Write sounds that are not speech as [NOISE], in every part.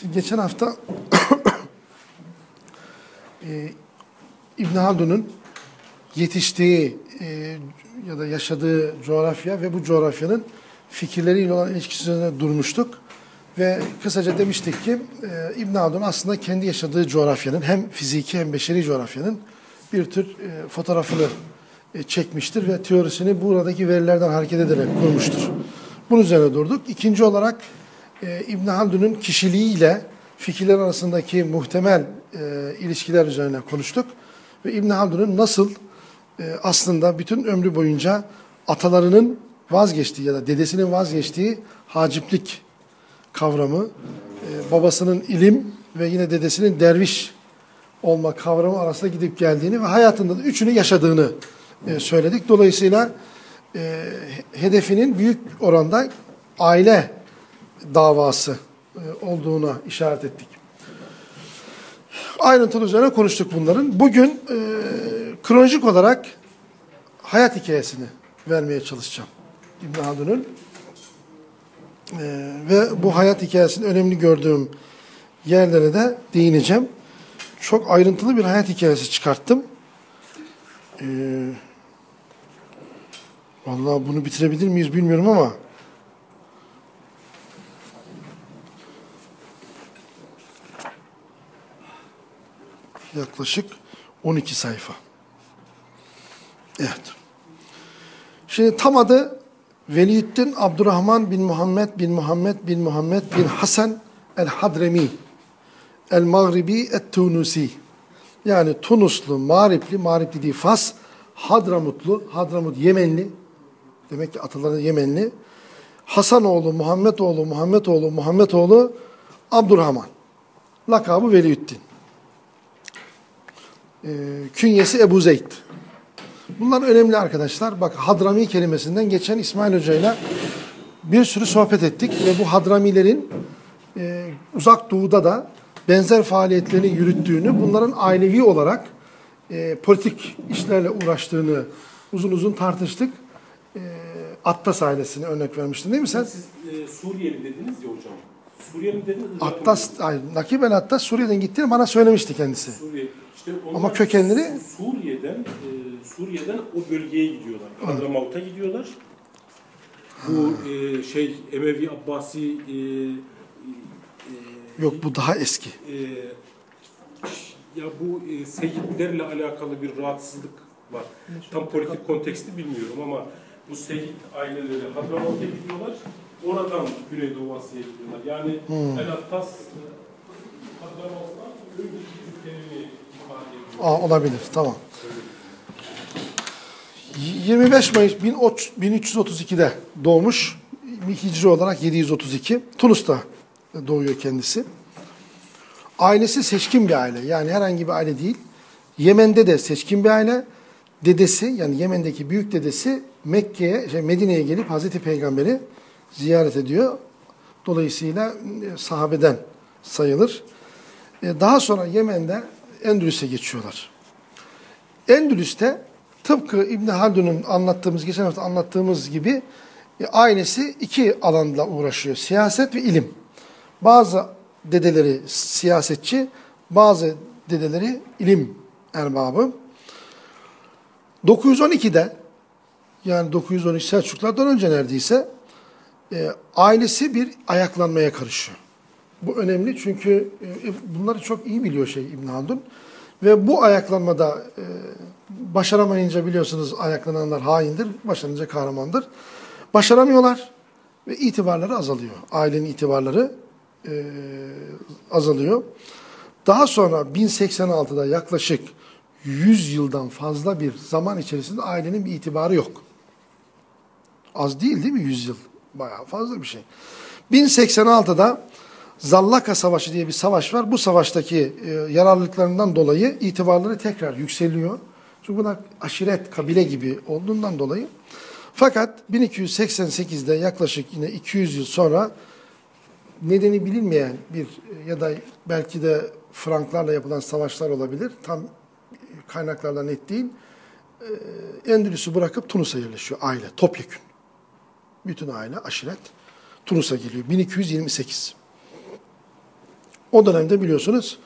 Şimdi geçen hafta [COUGHS] e, İbn Haldun'un yetiştiği e, ya da yaşadığı coğrafya ve bu coğrafyanın fikirleriyle olan ilişkisi üzerine durmuştuk. Ve kısaca demiştik ki e, İbn Haldun aslında kendi yaşadığı coğrafyanın hem fiziki hem beşeri coğrafyanın bir tür e, fotoğrafını e, çekmiştir ve teorisini buradaki verilerden hareket ederek kurmuştur. Bunun üzerine durduk. İkinci olarak e, İbn Haldun'un kişiliğiyle fikirler arasındaki muhtemel e, ilişkiler üzerine konuştuk. Ve İbn Haldun'un nasıl e, aslında bütün ömrü boyunca atalarının vazgeçtiği ya da dedesinin vazgeçtiği haciplik kavramı, e, babasının ilim ve yine dedesinin derviş olma kavramı arasında gidip geldiğini ve hayatında da üçünü yaşadığını e, söyledik. Dolayısıyla e, hedefinin büyük oranda aile davası e, olduğuna işaret ettik. Ayrıntılı üzerine konuştuk bunların. Bugün e, kronolojik olarak hayat hikayesini vermeye çalışacağım. İbn Haldun'un. E, ve bu hayat hikayesinin önemli gördüğüm yerlere de değineceğim. Çok ayrıntılı bir hayat hikayesi çıkarttım. Ee, vallahi bunu bitirebilir miyiz bilmiyorum ama yaklaşık 12 sayfa. Evet. Şimdi tam adı Veliyüddin Abdurrahman bin Muhammed bin Muhammed bin Muhammed bin Hasan el-Hadremi el-Maghribi et-Tunusi. Yani Tunuslu, Mağripli, Mağripli değil Fas, Hadramutlu, Hadramut Yemenli. Demek ki ataları Yemenli. Hasanoğlu, Muhammedoğlu, Muhammedoğlu, Muhammedoğlu Abdurrahman. Lakabı Veliyüddin. Ee, künyesi Ebu Zeyd. Bunlar önemli arkadaşlar. Bak Hadrami kelimesinden geçen İsmail Hoca ile bir sürü sohbet ettik ve bu Hadramilerin e, uzak doğuda da benzer faaliyetlerini yürüttüğünü, bunların ailevi olarak e, politik işlerle uğraştığını uzun uzun tartıştık. E, Attas ailesine örnek vermiştin değil mi sen? Siz e, Suriyeli dediniz ya hocam. Suriyeli dediniz. Attas, ay, Nakib el Attas Suriye'den gittiğini bana söylemişti kendisi. Suriye. İşte Ama kökenleri- Suriye'den e, Suriye'den o bölgeye gidiyorlar. Hadramavut'a gidiyorlar. Bu e, şey Emevi Abbasi e, e, Yok bu daha eski. e, ya bu e, Seyitlerle alakalı bir rahatsızlık var. Tam politik konteksti bilmiyorum ama bu Seyit aileleri Hadramavut'a gidiyorlar. Oradan Güneydoğu Asya'ya gidiyorlar. Yani El Attas e, ifade ediyor. Aa, olabilir tamam. 25 Mayıs 1332'de doğmuş. Hicri olarak 732. Tunus'ta doğuyor kendisi. Ailesi seçkin bir aile. Yani herhangi bir aile değil. Yemen'de de seçkin bir aile. Dedesi yani Yemen'deki büyük dedesi Mekke'ye, şey Medine'ye gelip Hazreti Peygamber'i ziyaret ediyor. Dolayısıyla e, sahabeden sayılır. E, Daha sonra Yemen'de Endülüs'e geçiyorlar. Endülüs'te tıpkı İbn Haldun'un anlattığımız, geçen hafta anlattığımız gibi e, ailesi iki alanla uğraşıyor. Siyaset ve ilim. Bazı dedeleri siyasetçi, bazı dedeleri ilim erbabı. 912'de yani 913 Selçuklardan önce neredeyse e, ailesi bir ayaklanmaya karışıyor. Bu önemli çünkü e, bunları çok iyi biliyor şey İbn Haldun. Ve bu ayaklanmada e, başaramayınca biliyorsunuz ayaklananlar haindir, başarınca kahramandır. Başaramıyorlar ve itibarları azalıyor. Ailenin itibarları e, azalıyor. Daha sonra 1086'da yaklaşık 100 yıldan fazla bir zaman içerisinde ailenin bir itibarı yok. Az değil değil mi 100 yıl? Bayağı fazla bir şey. 1086'da Zallaka Savaşı diye bir savaş var. Bu savaştaki e, yararlılıklarından dolayı itibarları tekrar yükseliyor. Çünkü bunlar aşiret, kabile gibi olduğundan dolayı. Fakat 1288'de yaklaşık yine 200 yıl sonra nedeni bilinmeyen bir e, ya da belki de Franklarla yapılan savaşlar olabilir. Tam kaynaklarla net değil. E, Endülüs'ü bırakıp Tunus'a yerleşiyor aile, topyekün. Bütün aile, aşiret Tunus'a geliyor. 1228. O dönemde biliyorsunuz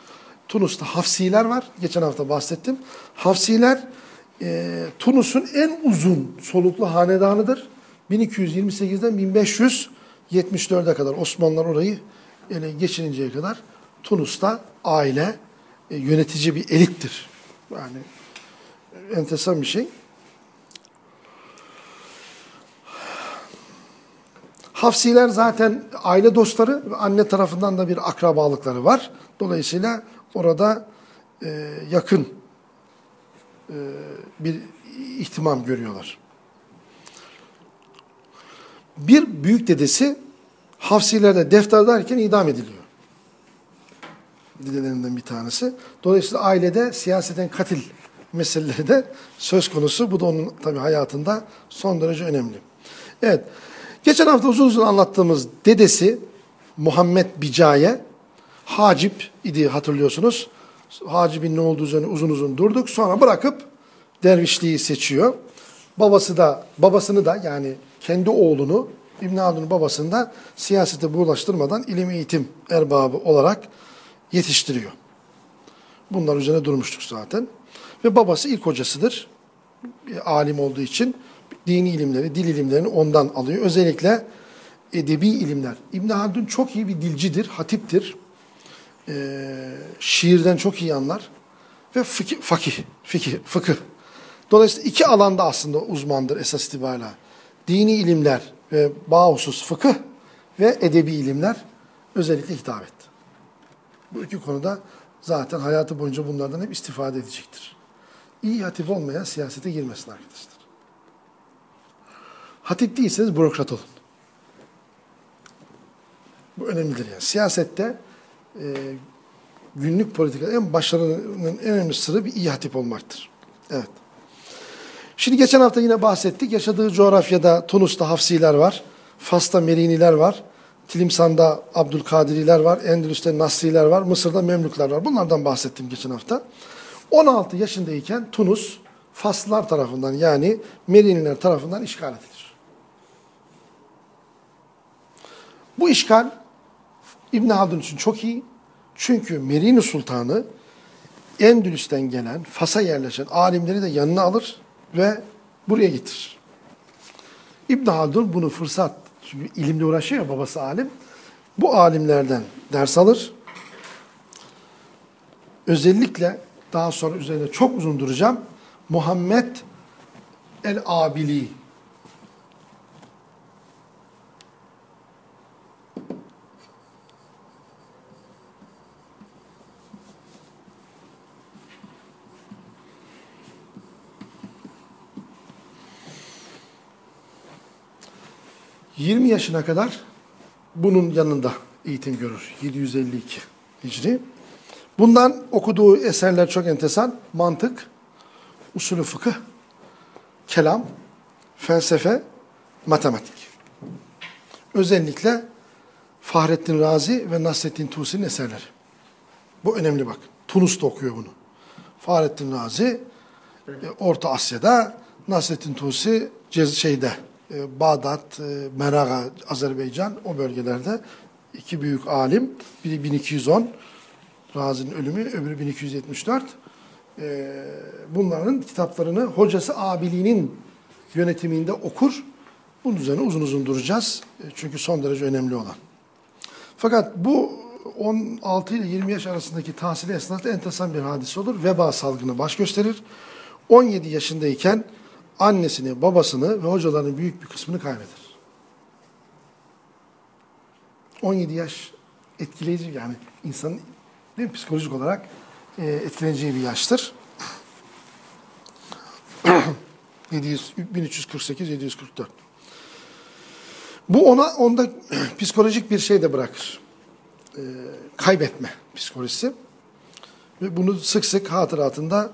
Tunus'ta Hafsiler var. Geçen hafta bahsettim. Hafsiler e, Tunus'un en uzun soluklu hanedanıdır. 1228'den 1574'e kadar Osmanlılar orayı ele geçirinceye kadar Tunus'ta aile e, yönetici bir elittir. Yani enteresan bir şey. Hafsiler zaten aile dostları ve anne tarafından da bir akrabalıkları var. Dolayısıyla orada e, yakın e, bir ihtimam görüyorlar. Bir büyük dedesi Hafsilerde defter derken idam ediliyor. Dedelerinden bir tanesi. Dolayısıyla ailede siyaseten katil meseleleri de söz konusu. Bu da onun tabii hayatında son derece önemli. Evet. Geçen hafta uzun uzun anlattığımız dedesi Muhammed Bicaye Hacip idi hatırlıyorsunuz. Hacib'in ne olduğu üzerine uzun uzun durduk. Sonra bırakıp dervişliği seçiyor. Babası da babasını da yani kendi oğlunu İbn Haldun'un babasını da siyasete bulaştırmadan ilim eğitim erbabı olarak yetiştiriyor. Bunlar üzerine durmuştuk zaten. Ve babası ilk hocasıdır. Bir alim olduğu için dini ilimleri, dil ilimlerini ondan alıyor. Özellikle edebi ilimler. İbn Haldun çok iyi bir dilcidir, hatiptir. Ee, şiirden çok iyi anlar. Ve fikih, fakih, fikih, fıkıh. Dolayısıyla iki alanda aslında uzmandır esas itibariyle. Dini ilimler ve bahusus fıkıh ve edebi ilimler özellikle hitap. Bu iki konuda zaten hayatı boyunca bunlardan hep istifade edecektir. İyi hatip olmayan siyasete girmesin arkadaşlar. Hatip değilseniz bürokrat olun. Bu önemlidir yani. Siyasette e, günlük politikada en başarının en önemli sırrı bir iyi hatip olmaktır. Evet. Şimdi geçen hafta yine bahsettik. Yaşadığı coğrafyada Tunus'ta Hafsiler var. Fas'ta Meriniler var. Tilimsan'da Abdülkadiriler var. Endülüs'te Nasriler var. Mısır'da Memlükler var. Bunlardan bahsettim geçen hafta. 16 yaşındayken Tunus Faslılar tarafından yani Meriniler tarafından işgal edilir. Bu işgal İbn Haldun için çok iyi. Çünkü Merini Sultanı Endülüs'ten gelen, Fas'a yerleşen alimleri de yanına alır ve buraya getirir. İbn Haldun bunu fırsat, çünkü ilimle uğraşıyor ya babası alim. Bu alimlerden ders alır. Özellikle daha sonra üzerine çok uzun duracağım. Muhammed el-Abili 20 yaşına kadar bunun yanında eğitim görür. 752 Hicri. Bundan okuduğu eserler çok entesan. Mantık, usulü fıkıh, kelam, felsefe, matematik. Özellikle Fahrettin Razi ve Nasrettin Tusi'nin eserleri. Bu önemli bak. Tunus'ta okuyor bunu. Fahrettin Razi e, Orta Asya'da, Nasrettin Tusi şeyde e, Bağdat, e, Meraga, Azerbaycan o bölgelerde iki büyük alim. Biri 1210 Razi'nin ölümü, öbürü 1274. E, bunların kitaplarını hocası Abili'nin yönetiminde okur. Bunun üzerine uzun uzun duracağız. Çünkü son derece önemli olan. Fakat bu 16 ile 20 yaş arasındaki tahsili esnasında enteresan bir hadise olur. Veba salgını baş gösterir. 17 yaşındayken annesini, babasını ve hocalarının büyük bir kısmını kaybeder. 17 yaş etkileyici yani insanın değil mi, psikolojik olarak e, etkileneceği bir yaştır. [CLEARS THROAT] 1348 744. Bu ona onda [CLEARS THROAT] psikolojik bir şey de bırakır. E, kaybetme psikolojisi. Ve bunu sık sık hatıratında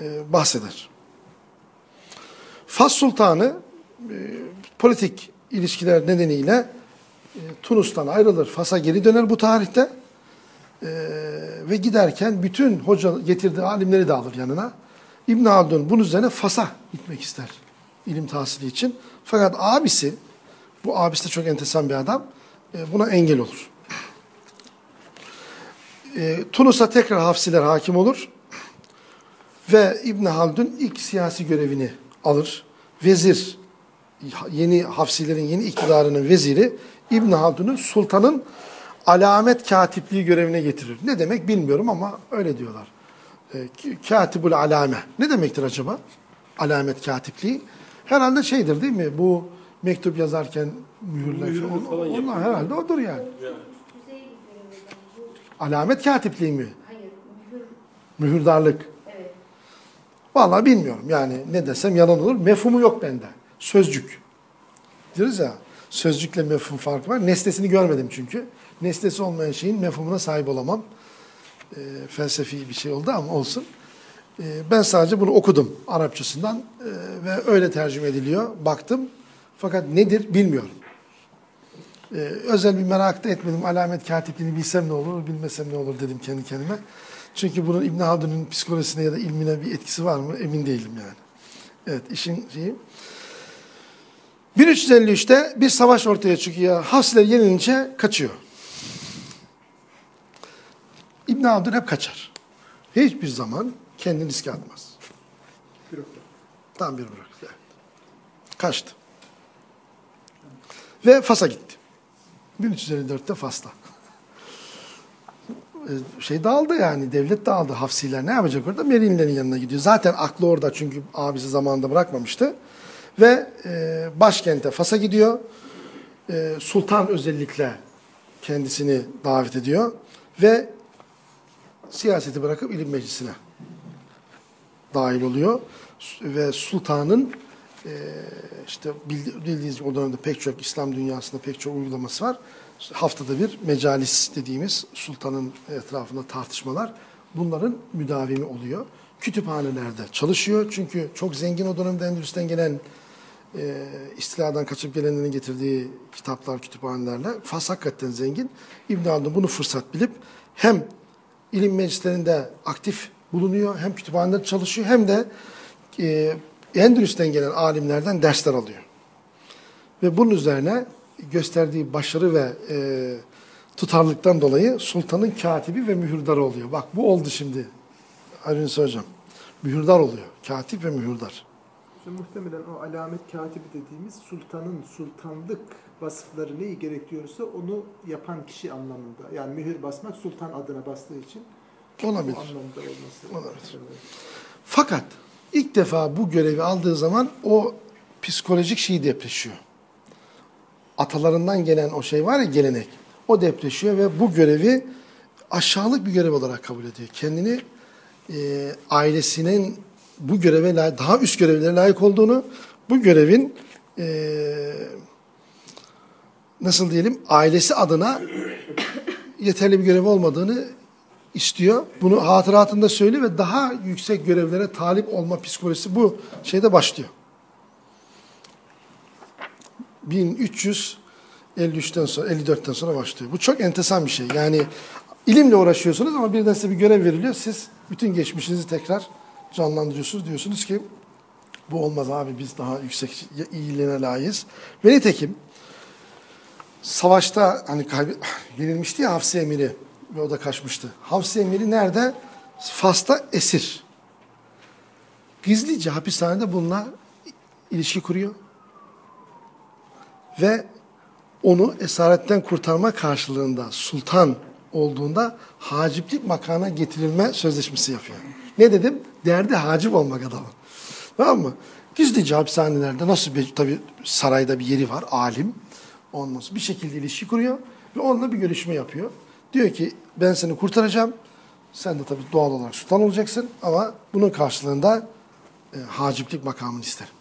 e, bahseder. Fas Sultanı e, politik ilişkiler nedeniyle e, Tunus'tan ayrılır. Fas'a geri döner bu tarihte. E, ve giderken bütün hoca getirdiği alimleri de alır yanına. İbn Haldun bunun üzerine Fas'a gitmek ister ilim tahsili için. Fakat abisi, bu abisi de çok enteresan bir adam, e, buna engel olur. e, Tunus'a tekrar Hafsiler hakim olur. Ve İbn Haldun ilk siyasi görevini alır. Vezir, yeni Hafsilerin yeni iktidarının veziri İbn Haldun'u sultanın alamet katipliği görevine getirir. Ne demek bilmiyorum ama öyle diyorlar. E, katibul alame. Ne demektir acaba? Alamet katipliği. Herhalde şeydir değil mi? Bu mektup yazarken mühürler falan. falan Onlar herhalde odur yani. Alamet katipliği mi? hayır, mühür, Mühürdarlık. Vallahi bilmiyorum yani ne desem yalan olur. Mefhumu yok bende. Sözcük. Diyoruz ya sözcükle mefhum farkı var. Nesnesini görmedim çünkü. Nesnesi olmayan şeyin mefhumuna sahip olamam. Ee, felsefi bir şey oldu ama olsun. Ee, ben sadece bunu okudum Arapçasından ee, ve öyle tercüme ediliyor. Baktım fakat nedir bilmiyorum. Ee, özel bir merak da etmedim. Alamet katipliğini bilsem ne olur, bilmesem ne olur dedim kendi kendime. Çünkü bunun İbn Haldun'un psikolojisine ya da ilmine bir etkisi var mı emin değilim yani. Evet işin şeyi. 1353'te bir savaş ortaya çıkıyor. Hafsiler yenilince kaçıyor. İbn Haldun hep kaçar. Hiçbir zaman kendini riske atmaz. Tam bir bırak. Kaçtı. Ve Fas'a gitti. 1354'te Fas'ta. E, Şey dağıldı yani, devlet dağıldı. Hafsiler ne yapacak orada? Merinlerin yanına gidiyor. Zaten aklı orada çünkü abisi zamanında bırakmamıştı. Ve e, başkente Fas'a gidiyor. E, Sultan özellikle kendisini davet ediyor. Ve siyaseti bırakıp ilim meclisine dahil oluyor. Ve sultanın e, işte bildi- bildiğiniz o dönemde pek çok İslam dünyasında pek çok uygulaması var. Haftada bir mecalis dediğimiz sultanın etrafında tartışmalar bunların müdavimi oluyor. Kütüphanelerde çalışıyor çünkü çok zengin o dönemde Endülüs'ten gelen e, istiladan kaçıp gelenlerin getirdiği kitaplar kütüphanelerle. Fas hakikaten zengin. İbn Haldun bunu fırsat bilip hem ilim meclislerinde aktif bulunuyor, hem kütüphanede çalışıyor, hem de e, Endülüs'ten gelen alimlerden dersler alıyor. Ve bunun üzerine gösterdiği başarı ve e, tutarlılıktan dolayı sultanın katibi ve mühürdarı oluyor. Bak bu oldu şimdi. Arinus Hocam. Mühürdar oluyor. Katip ve mühürdar. İşte muhtemelen o alamet katibi dediğimiz sultanın sultanlık vasıfları neyi gerekiyorsa onu yapan kişi anlamında. Yani mühür basmak sultan adına bastığı için Olabilir. anlamda olması. Olabilir. Fakat ilk defa bu görevi aldığı zaman o psikolojik şeyi depreşiyor. Atalarından gelen o şey var ya gelenek. O depreşiyor ve bu görevi aşağılık bir görev olarak kabul ediyor. Kendini e, ailesinin bu göreve daha üst görevlere layık olduğunu, bu görevin e, nasıl diyelim ailesi adına yeterli bir görev olmadığını istiyor. Bunu hatıratında söylüyor ve daha yüksek görevlere talip olma psikolojisi bu şeyde başlıyor. 1353'ten sonra 54'ten sonra başlıyor. Bu çok enteresan bir şey. Yani ilimle uğraşıyorsunuz ama birden size bir görev veriliyor. Siz bütün geçmişinizi tekrar canlandırıyorsunuz. Diyorsunuz ki bu olmaz abi biz daha yüksek iyiliğine layığız. Ve nitekim savaşta hani kaybe, [SIGHS] yenilmişti ya Hafsi Emiri ve o da kaçmıştı. Hafsi Emiri nerede? Fas'ta esir. Gizlice hapishanede bununla ilişki kuruyor. Ve onu esaretten kurtarma karşılığında sultan olduğunda haciplik makana getirilme sözleşmesi yapıyor. Ne dedim? Derdi hacip olmak adamın. Tamam mı? Gizlice hapishanelerde nasıl bir tabi sarayda bir yeri var alim. Ondan bir şekilde ilişki kuruyor ve onunla bir görüşme yapıyor. Diyor ki ben seni kurtaracağım. Sen de tabii doğal olarak sultan olacaksın ama bunun karşılığında e, haciplik makamını isterim.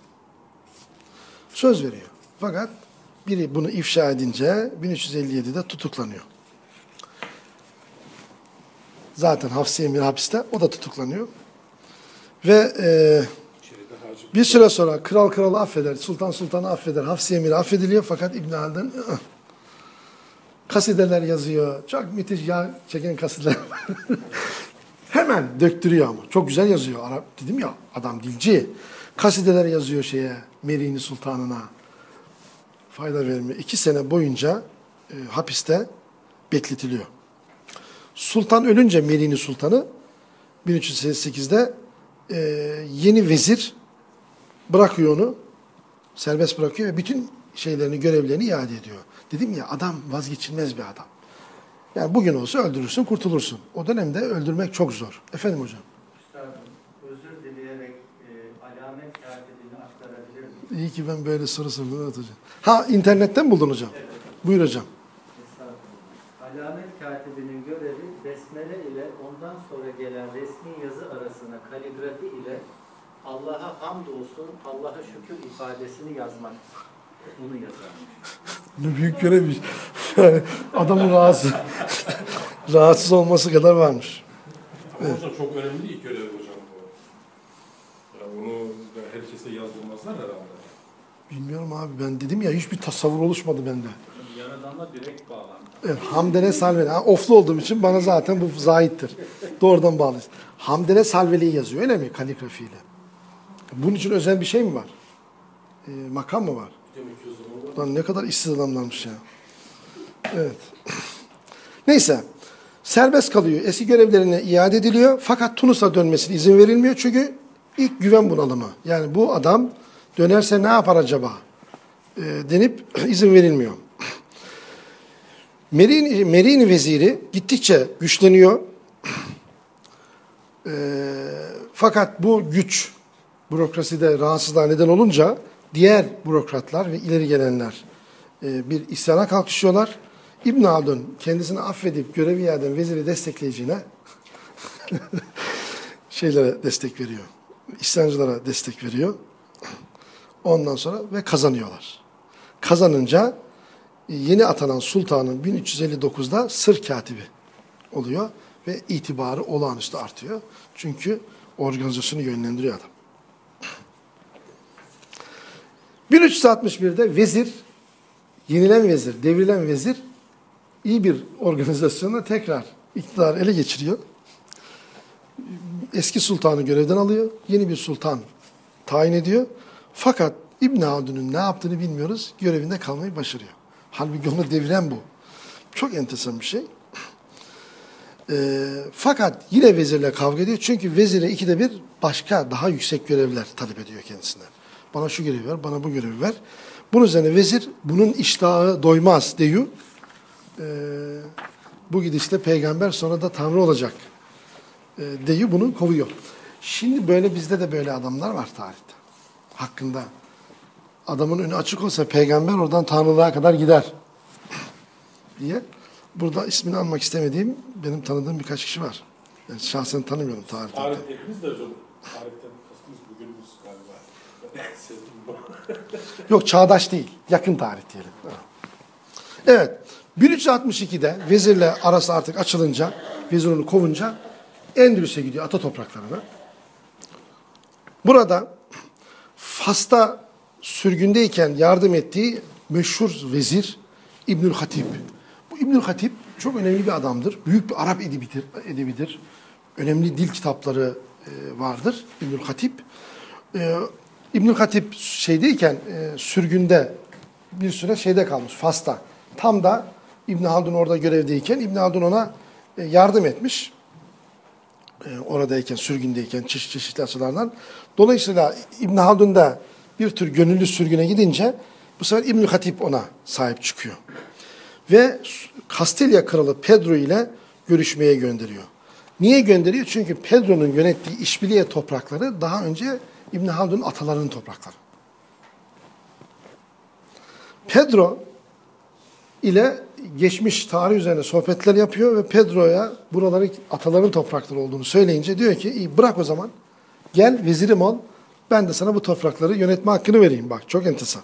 Söz veriyor. Fakat biri bunu ifşa edince 1357'de tutuklanıyor. Zaten Hafsi Emir hapiste, o da tutuklanıyor. Ve e, bir süre sonra kral kralı affeder, sultan sultanı affeder, Hafsi Emir affediliyor fakat İbn Haldun [LAUGHS] kasideler yazıyor. Çok müthiş yağ çeken kasideler. [LAUGHS] Hemen döktürüyor ama. Çok güzel yazıyor. Arap dedim ya adam dilci. Kasideler yazıyor şeye Merini Sultanına. Fayda vermiyor. İki sene boyunca e, hapiste bekletiliyor. Sultan ölünce Melini Sultanı 1388'de e, yeni vezir bırakıyor onu. Serbest bırakıyor ve bütün şeylerini, görevlerini iade ediyor. Dedim ya adam vazgeçilmez bir adam. Yani bugün olsa öldürürsün, kurtulursun. O dönemde öldürmek çok zor. Efendim hocam. Üstadım, özür dileyerek e, alamet katibini aktarabilir miyim? İyi ki ben böyle soru sordum evet hocam. Ha internetten mi buldun hocam? Evet. Buyur hocam. Alamet katibinin görevi besmele ile ondan sonra gelen resmi yazı arasına kaligrafi ile Allah'a hamdolsun, Allah'a şükür ifadesini yazmak. Bunu yazarmış. Ne büyük görevmiş. Yani [LAUGHS] adamın rahatsız, rahatsız olması kadar varmış. Ama hocam çok önemli değil görev hocam bu. Ya bunu da herkese yazdırmazlar herhalde. Bilmiyorum abi ben dedim ya hiçbir tasavvur oluşmadı bende. Yaradanla direkt bağlantı. Evet, Hamdele Salveli. Oflu olduğum için bana zaten bu zahittir. Doğrudan bağlıyız. Hamdele Salveli'yi yazıyor öyle mi kaligrafiyle? Bunun için özel bir şey mi var? Ee, makam mı var? Lan ne kadar işsiz adamlarmış ya. Evet. [CLEARS THROAT] Neyse. Serbest kalıyor. Eski görevlerine iade ediliyor. Fakat Tunus'a dönmesine izin verilmiyor. Çünkü ilk güven bunalımı. Yani bu adam dönerse ne yapar acaba? Ee, denip [CLEARS THROAT] izin verilmiyor. Merini, Merini veziri gittikçe güçleniyor. Ee, fakat bu güç bürokraside rahatsızlığa neden olunca diğer bürokratlar ve ileri gelenler e, bir isyana kalkışıyorlar. İbn Haldun kendisini affedip görevi yerden veziri destekleyeceğine [LAUGHS] şeylere destek veriyor. İsyancılara destek veriyor. Ondan sonra ve kazanıyorlar. Kazanınca yeni atanan sultanın 1359'da sır katibi oluyor ve itibarı olağanüstü artıyor. Çünkü organizasyonu yönlendiriyor adam. 1361'de vezir, yenilen vezir, devrilen vezir iyi bir organizasyonla tekrar iktidarı ele geçiriyor. Eski sultanı görevden alıyor. Yeni bir sultan tayin ediyor. Fakat İbn Haldun'un ne yaptığını bilmiyoruz. Görevinde kalmayı başarıyor. Halbuki onu deviren bu. Çok enteresan bir şey. Ee, fakat yine vezirle kavga ediyor. Çünkü vezire ikide bir başka daha yüksek görevler talep ediyor kendisinden. Bana şu görevi ver, bana bu görevi ver. Bunun üzerine vezir bunun iştahı doymaz diyor. Ee, bu gidişle peygamber sonra da tanrı olacak e, diyor bunu kovuyor. Şimdi böyle bizde de böyle adamlar var tarihte. Hakkında. Adamın önü açık olsa peygamber oradan tanrılığa kadar gider. diye. Burada ismini almak istemediğim benim tanıdığım birkaç kişi var. Yani şahsen tanımıyorum. Tarih hocam. Tarihten kastınız bugünümüz galiba. [LAUGHS] Sezdim bu. [LAUGHS] Yok çağdaş değil. Yakın tarih diyelim. Evet. 1362'de vezirle arası artık açılınca, vezir onu kovunca Endülüs'e gidiyor ata topraklarına. Burada Fas'ta sürgündeyken yardım ettiği meşhur vezir İbnül Hatip. Bu İbnül Hatip çok önemli bir adamdır. Büyük bir Arap edebidir. edebidir. Önemli dil kitapları e, vardır İbnül Hatip. E, İbnül Hatip şeydeyken e, sürgünde bir süre şeyde kalmış Fas'ta. Tam da İbn Haldun orada görevdeyken İbn Haldun ona yardım etmiş. Oradayken, sürgündeyken çeşit çeşitli açılardan. Dolayısıyla İbn Haldun da bir tür gönüllü sürgüne gidince bu sefer İbn Hatip ona sahip çıkıyor. Ve Kastilya kralı Pedro ile görüşmeye gönderiyor. Niye gönderiyor? Çünkü Pedro'nun yönettiği İşbiliye toprakları daha önce İbn Haldun'un atalarının toprakları. Pedro ile geçmiş tarih üzerine sohbetler yapıyor ve Pedro'ya buraları ataların toprakları olduğunu söyleyince diyor ki bırak o zaman gel vezirim ol ben de sana bu toprakları yönetme hakkını vereyim. Bak çok enteresan.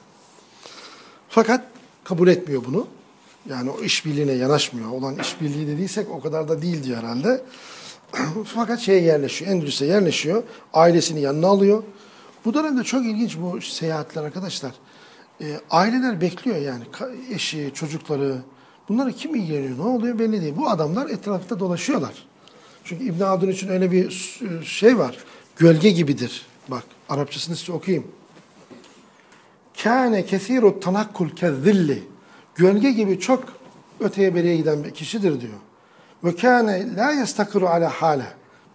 Fakat kabul etmiyor bunu. Yani o işbirliğine yanaşmıyor. Olan işbirliği dediysek o kadar da değil diyor herhalde. [CLEARS THROAT] Fakat şeye yerleşiyor, Endülüs'e yerleşiyor. Ailesini yanına alıyor. Bu dönemde çok ilginç bu seyahatler arkadaşlar. E, aileler bekliyor yani. Eşi, çocukları. Bunları kim ilgileniyor, ne oluyor belli değil. Bu adamlar etrafta dolaşıyorlar. Çünkü İbn Haldun için öyle bir şey var. Gölge gibidir. Bak Arapçasını size okuyayım. Kâne kesiru tanakkul kezzilli. Gölge gibi çok öteye beriye giden bir kişidir diyor. Ve kâne la yestakiru ala hale.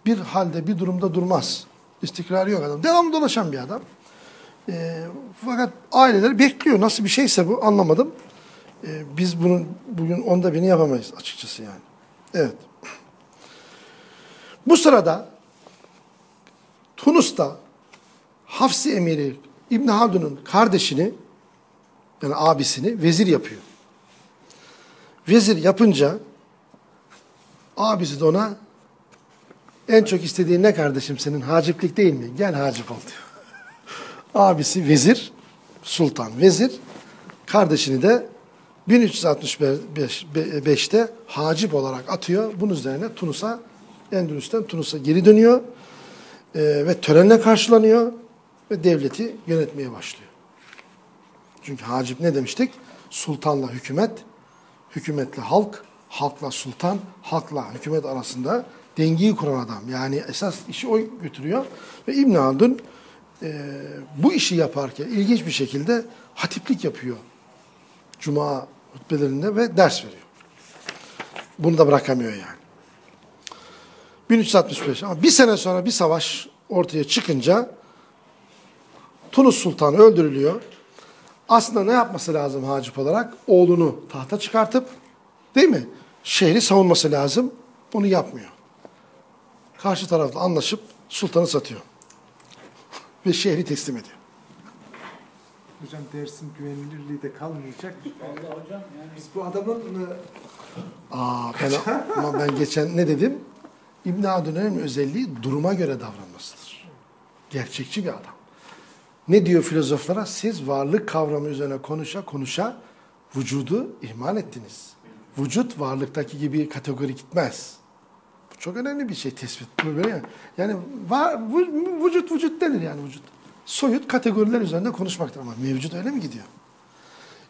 Bir halde, bir durumda durmaz. İstikrarı yok adam. Devamlı dolaşan bir adam. Ee, fakat aileler bekliyor. Nasıl bir şeyse bu anlamadım. Ee, biz bunun bugün onda birini yapamayız açıkçası yani. Evet. Bu sırada Tunus'ta Hafsi Emiri İbn Haldun'un kardeşini yani abisini vezir yapıyor. Vezir yapınca abisi de ona en çok istediğin ne kardeşim senin haciplik değil mi? Gel hacip ol diyor. [LAUGHS] Abisi vezir, sultan vezir, kardeşini de 1365'te hacip olarak atıyor. Bunun üzerine Tunus'a, Endülüs'ten Tunus'a geri dönüyor Ee, ve törenle karşılanıyor ve devleti yönetmeye başlıyor. Çünkü hacip ne demiştik? Sultanla hükümet, hükümetle halk, halkla sultan, halkla hükümet arasında dengeyi kuran adam. Yani esas işi o götürüyor. Ve İbn Haldun e, bu işi yaparken ilginç bir şekilde hatiplik yapıyor. Cuma hutbelerinde ve ders veriyor. Bunu da bırakamıyor yani. 1365 ama bir sene sonra bir savaş ortaya çıkınca Tunus Sultanı öldürülüyor. Aslında ne yapması lazım hacip olarak? Oğlunu tahta çıkartıp değil mi? Şehri savunması lazım. Bunu yapmıyor. Karşı tarafla anlaşıp sultanı satıyor. [LAUGHS] Ve şehri teslim ediyor. Hocam dersin güvenilirliği de kalmayacak. Vallahi hocam yani Biz bu adamın Aa, ben, ama ben geçen ne dedim? İbn Haldun'un özelliği duruma göre davranmasıdır. Gerçekçi bir adam. Ne diyor filozoflara? Siz varlık kavramı üzerine konuşa konuşa vücudu ihmal ettiniz. Vücut varlıktaki gibi kategori gitmez. Bu çok önemli bir şey tespit. Böyle yani. var, vü- vücut vücut denir yani vücut. Soyut kategoriler üzerinde konuşmaktır ama mevcut öyle mi gidiyor?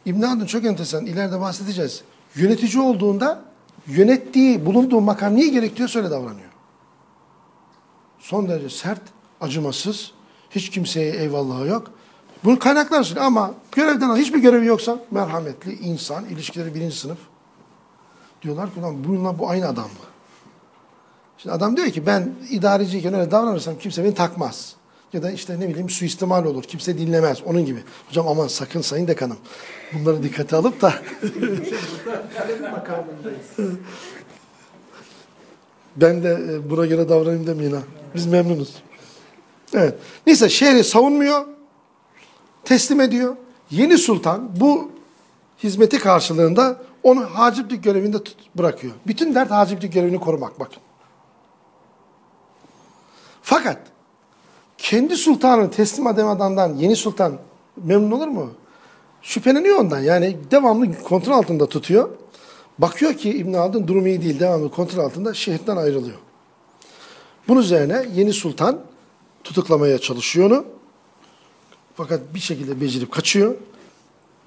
İbn Haldun çok enteresan. İleride bahsedeceğiz. Yönetici olduğunda yönettiği, bulunduğu makam niye gerekiyorsa öyle davranıyor. Son derece sert, acımasız, hiç kimseye eyvallahı yok. Bunu kaynaklarsın ama görevden hiçbir görevi yoksa merhametli, insan, ilişkileri birinci sınıf. Diyorlar ki ulan bununla bu aynı adam mı? Şimdi adam diyor ki ben idareciyken öyle davranırsam kimse beni takmaz. Ya da işte ne bileyim suistimal olur. Kimse dinlemez. Onun gibi. Hocam aman sakın sayın dekanım. Bunları dikkate alıp da [LAUGHS] ben de e, buna göre davranayım demeyin ha. Biz memnunuz. Evet. Neyse şehri savunmuyor. Teslim ediyor. Yeni sultan bu hizmeti karşılığında onu haciplik görevinde tut, bırakıyor. Bütün dert haciplik görevini korumak bakın. Fakat kendi sultanını teslim eden yeni sultan memnun olur mu? Şüpheleniyor ondan. Yani devamlı kontrol altında tutuyor. Bakıyor ki İbn Haldun durum iyi değil. Devamlı kontrol altında şehirden ayrılıyor. Bunun üzerine yeni sultan tutuklamaya çalışıyor onu. Fakat bir şekilde becerip kaçıyor.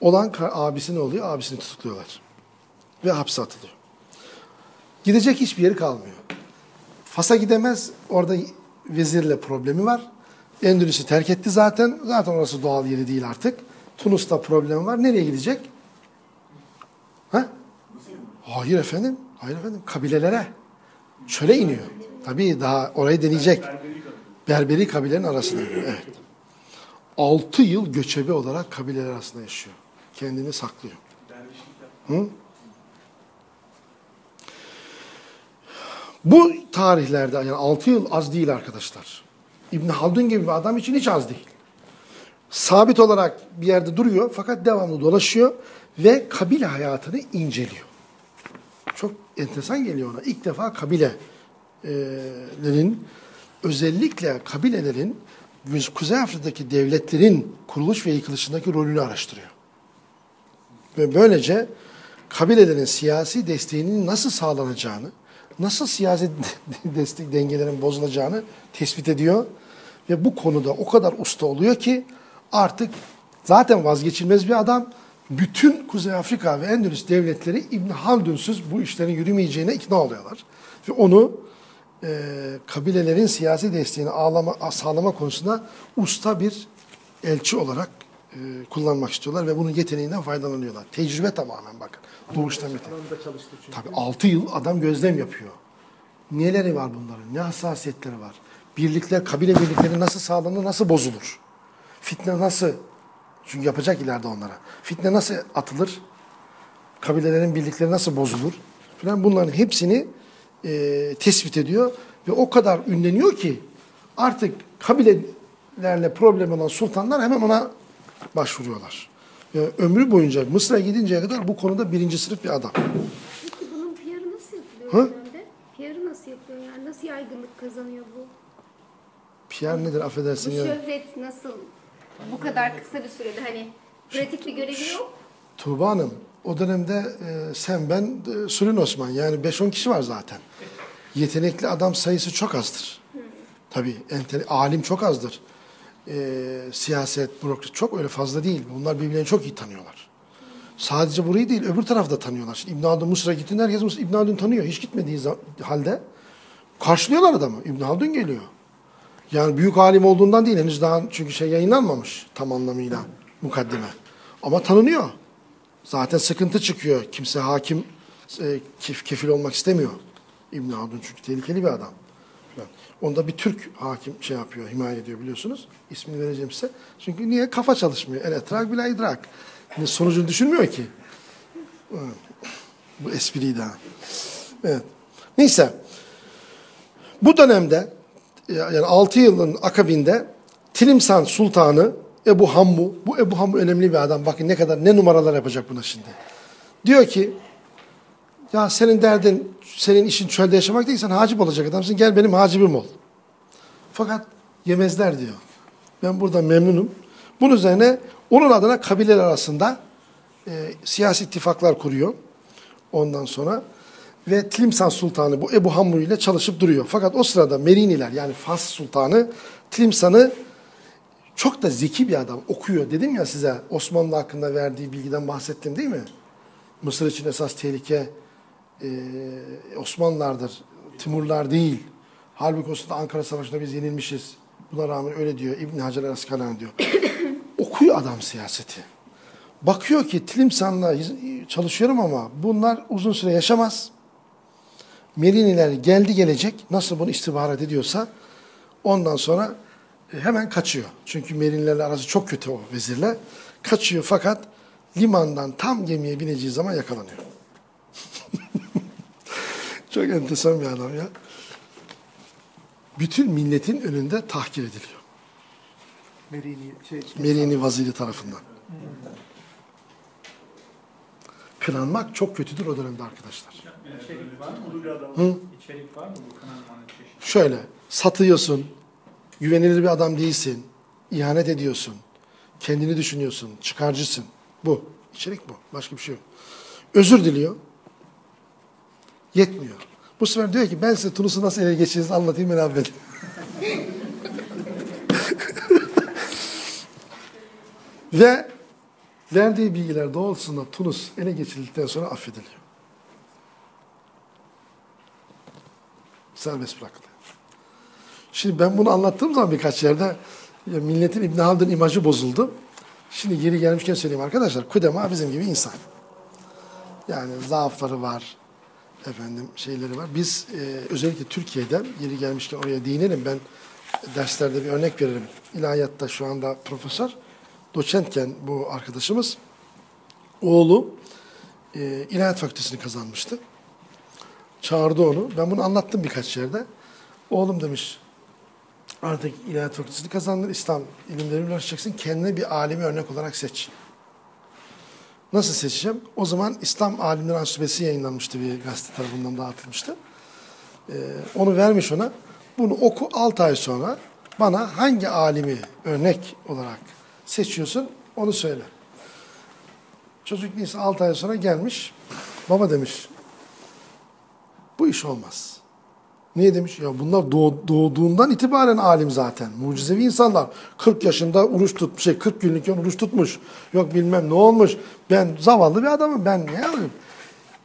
Olan abisi ne oluyor? Abisini tutukluyorlar. Ve hapse atılıyor. Gidecek hiçbir yeri kalmıyor. Fas'a gidemez. Orada vezirle problemi var. Endülüs'ü terk etti zaten. Zaten orası doğal yeri değil artık. Tunus'ta problemi var. Nereye gidecek? Ha? Hayır efendim. Hayır efendim. Kabilelere. Çöle iniyor. Tabii daha orayı deneyecek. Berberi kabilenin arasında. Evet. 6 yıl göçebe olarak kabileler arasında yaşıyor. Kendini saklıyor. Hı? Bu tarihlerde yani 6 yıl az değil arkadaşlar. İbn Haldun gibi bir adam için hiç az değil. Sabit olarak bir yerde duruyor fakat devamlı dolaşıyor ve kabile hayatını inceliyor. Çok enteresan geliyor ona. İlk defa kabilelerin özellikle kabilelerin Kuzey Afrika'daki devletlerin kuruluş ve yıkılışındaki rolünü araştırıyor. Ve böylece kabilelerin siyasi desteğinin nasıl sağlanacağını, nasıl siyasi [LAUGHS] destek dengelerin bozulacağını tespit ediyor. Ve bu konuda o kadar usta oluyor ki artık zaten vazgeçilmez bir adam. Bütün Kuzey Afrika ve Endülüs devletleri İbn Haldun'suz bu işlerin yürümeyeceğine ikna oluyorlar. Ve onu e, kabilelerin siyasi desteğini ağlama, sağlama konusunda usta bir elçi olarak e, kullanmak istiyorlar ve bunun yeteneğinden faydalanıyorlar. Tecrübe tamamen bakın. Doğuştan çünkü. Tabii 6 yıl adam gözlem yapıyor. Neleri var bunların? Ne hassasiyetleri var? Birlikler, kabile birlikleri nasıl sağlanır, nasıl bozulur? Fitne nasıl? Çünkü yapacak ileride onlara. Fitne nasıl atılır? Kabilelerin birlikleri nasıl bozulur? Falan bunların hepsini e, tespit ediyor. Ve o kadar ünleniyor ki artık kabilelerle problem olan sultanlar hemen ona başvuruyorlar. Ve ömrü boyunca Mısır'a gidinceye kadar bu konuda birinci sınıf bir adam. Peki bunun PR'ı nasıl yapılıyor dönemde? PR'ı nasıl yapıyor yani? Nasıl yaygınlık kazanıyor bu? Pierre nedir Bu affedersin ya? şöhret nasıl bu kadar kısa bir sürede hani pratik bir görevi yok. Tuğba Hanım, o dönemde e, sen, ben, e, Sülün Osman yani 5-10 kişi var zaten. Yetenekli adam sayısı çok azdır. Tabii, entele- alim çok azdır. E, siyaset, bürokrasi çok öyle fazla değil. Bunlar birbirlerini çok iyi tanıyorlar. Sadece burayı değil, öbür tarafı da tanıyorlar. Şimdi İbn Haldun Mısır'a gittiğinde herkes Mısır, İbn Haldun tanıyor. Hiç gitmediği za- halde karşılıyorlar adamı. İbn Haldun geliyor. Yani büyük alim olduğundan değil henüz daha çünkü şey yayınlanmamış tam anlamıyla mukaddime. Ama tanınıyor. Zaten sıkıntı çıkıyor. Kimse hakim e, kef- kefil olmak istemiyor. İbn Haldun çünkü tehlikeli bir adam. Onda bir Türk hakim şey yapıyor, himaye ediyor biliyorsunuz. İsmini vereceğim size. Çünkü niye? Kafa çalışmıyor. El etrak bile idrak. Ne sonucunu düşünmüyor ki. Bu espriyi daha. Evet. Neyse. Bu dönemde yani 6 yılın akabinde Tilimsan Sultanı Ebu Hammu, bu Ebu Hammu önemli bir adam. Bakın ne kadar ne numaralar yapacak buna şimdi. Diyor ki ya senin derdin, senin işin çölde yaşamak değil, sen hacip olacak adamsın. Gel benim hacibim ol. Fakat yemezler diyor. Ben burada memnunum. Bunun üzerine onun adına kabileler arasında e, siyasi ittifaklar kuruyor. Ondan sonra ve Tlimsan Sultanı bu Ebu Hammu ile çalışıp duruyor. Fakat o sırada Meriniler yani Fas Sultanı Tlimsan'ı çok da zeki bir adam okuyor. Dedim ya size Osmanlı hakkında verdiği bilgiden bahsettim değil mi? Mısır için esas tehlike e, Osmanlılardır. Timurlar değil. Halbuki o sırada Ankara Savaşı'nda biz yenilmişiz. Buna rağmen öyle diyor. İbn Hacer el-Askalani diyor. [COUGHS] Okuyor adam siyaseti. Bakıyor ki Tlimsan'la çalışıyorum ama bunlar uzun süre yaşamaz. Meriniler geldi gelecek nasıl bunu istihbarat ediyorsa ondan sonra e, hemen kaçıyor. Çünkü Merinilerle arası çok kötü o vezirle. Kaçıyor fakat limandan tam gemiye bineceği zaman yakalanıyor. [LAUGHS] çok enteresan bir adam ya. Bütün milletin önünde tahkir ediliyor. Merini, şey, Merini vaziri tarafından. Kınanmak çok kötüdür o dönemde arkadaşlar. İçerik var mı? Hı? İçerik var mı bu kınanmanın çeşitli? Şöyle, satıyorsun, güvenilir bir adam değilsin, ihanet ediyorsun, kendini düşünüyorsun, çıkarcısın. Bu, içerik bu, başka bir şey yok. Özür diliyor, yetmiyor. Bu sefer diyor ki ben size Tunus'u nasıl ele geçiririz anlatayım ben affedin. [LAUGHS] Ve verdiği bilgiler doğrultusunda Tunus ele geçirildikten sonra affediliyor. Serbest bırakılıyor. Şimdi ben bunu anlattığım zaman birkaç yerde ya milletin İbn Haldun imajı bozuldu. Şimdi geri gelmişken söyleyeyim arkadaşlar. Kudema bizim gibi insan. Yani zaafları var. Efendim şeyleri var. Biz e, özellikle Türkiye'de geri gelmişken oraya değinelim. Ben derslerde bir örnek veririm. İlahiyatta şu anda profesör. Doçentken bu arkadaşımız oğlu e, İlahiyat Fakültesini kazanmıştı. Çağırdı onu. Ben bunu anlattım birkaç yerde. Oğlum demiş artık İlahiyat Fakültesini kazandın. İslam ilimleriyle uğraşacaksın. Kendine bir alimi örnek olarak seç. Nasıl seçeceğim? O zaman İslam Alimleri Ansiklopedisi yayınlanmıştı bir gazete tarafından dağıtılmıştı. Ee, onu vermiş ona. Bunu oku 6 ay sonra bana hangi alimi örnek olarak seçiyorsun onu söyle. Çocuk neyse 6 ay sonra gelmiş. Baba demiş bu iş olmaz. Niye demiş? Ya bunlar doğ- doğduğundan itibaren alim zaten. Mucizevi insanlar. 40 yaşında oruç tutmuş, şey 40 günlükken oruç tutmuş. Yok bilmem ne olmuş. Ben zavallı bir adamım. Ben ne alayım?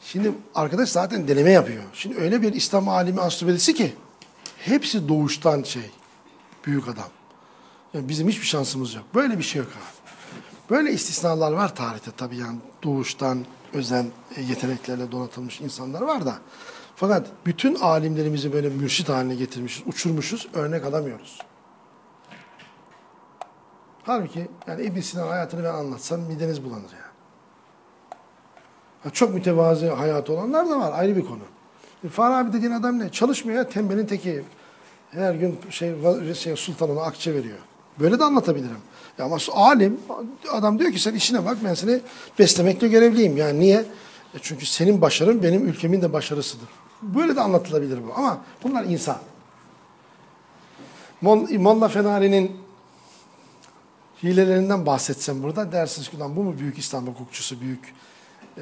Şimdi arkadaş zaten deneme yapıyor. Şimdi öyle bir İslam alimi ansiklopedisi ki hepsi doğuştan şey. Büyük adam. Yani bizim hiçbir şansımız yok. Böyle bir şey yok abi. Böyle istisnalar var tarihte tabii yani doğuştan özel e, yeteneklerle donatılmış insanlar var da. Fakat bütün alimlerimizi böyle mürşit haline getirmişiz, uçurmuşuz, örnek alamıyoruz. Halbuki yani İbn Sina hayatını ben anlatsam mideniz bulanır yani. Çok mütevazi hayatı olanlar da var ayrı bir konu. E, Farabi dediğin adam ne? Çalışmıyor tembelin teki. Her gün şey, şey sultan ona akçe veriyor. Böyle de anlatabilirim. Ya ama alim adam diyor ki sen işine bak ben seni beslemekle görevliyim. Yani niye? E çünkü senin başarın benim ülkemin de başarısıdır. Böyle de anlatılabilir bu. Ama bunlar insan. Molla Fenari'nin hilelerinden bahsetsem burada dersiniz ki "Ulan bu mu büyük İslam hukukçusu, büyük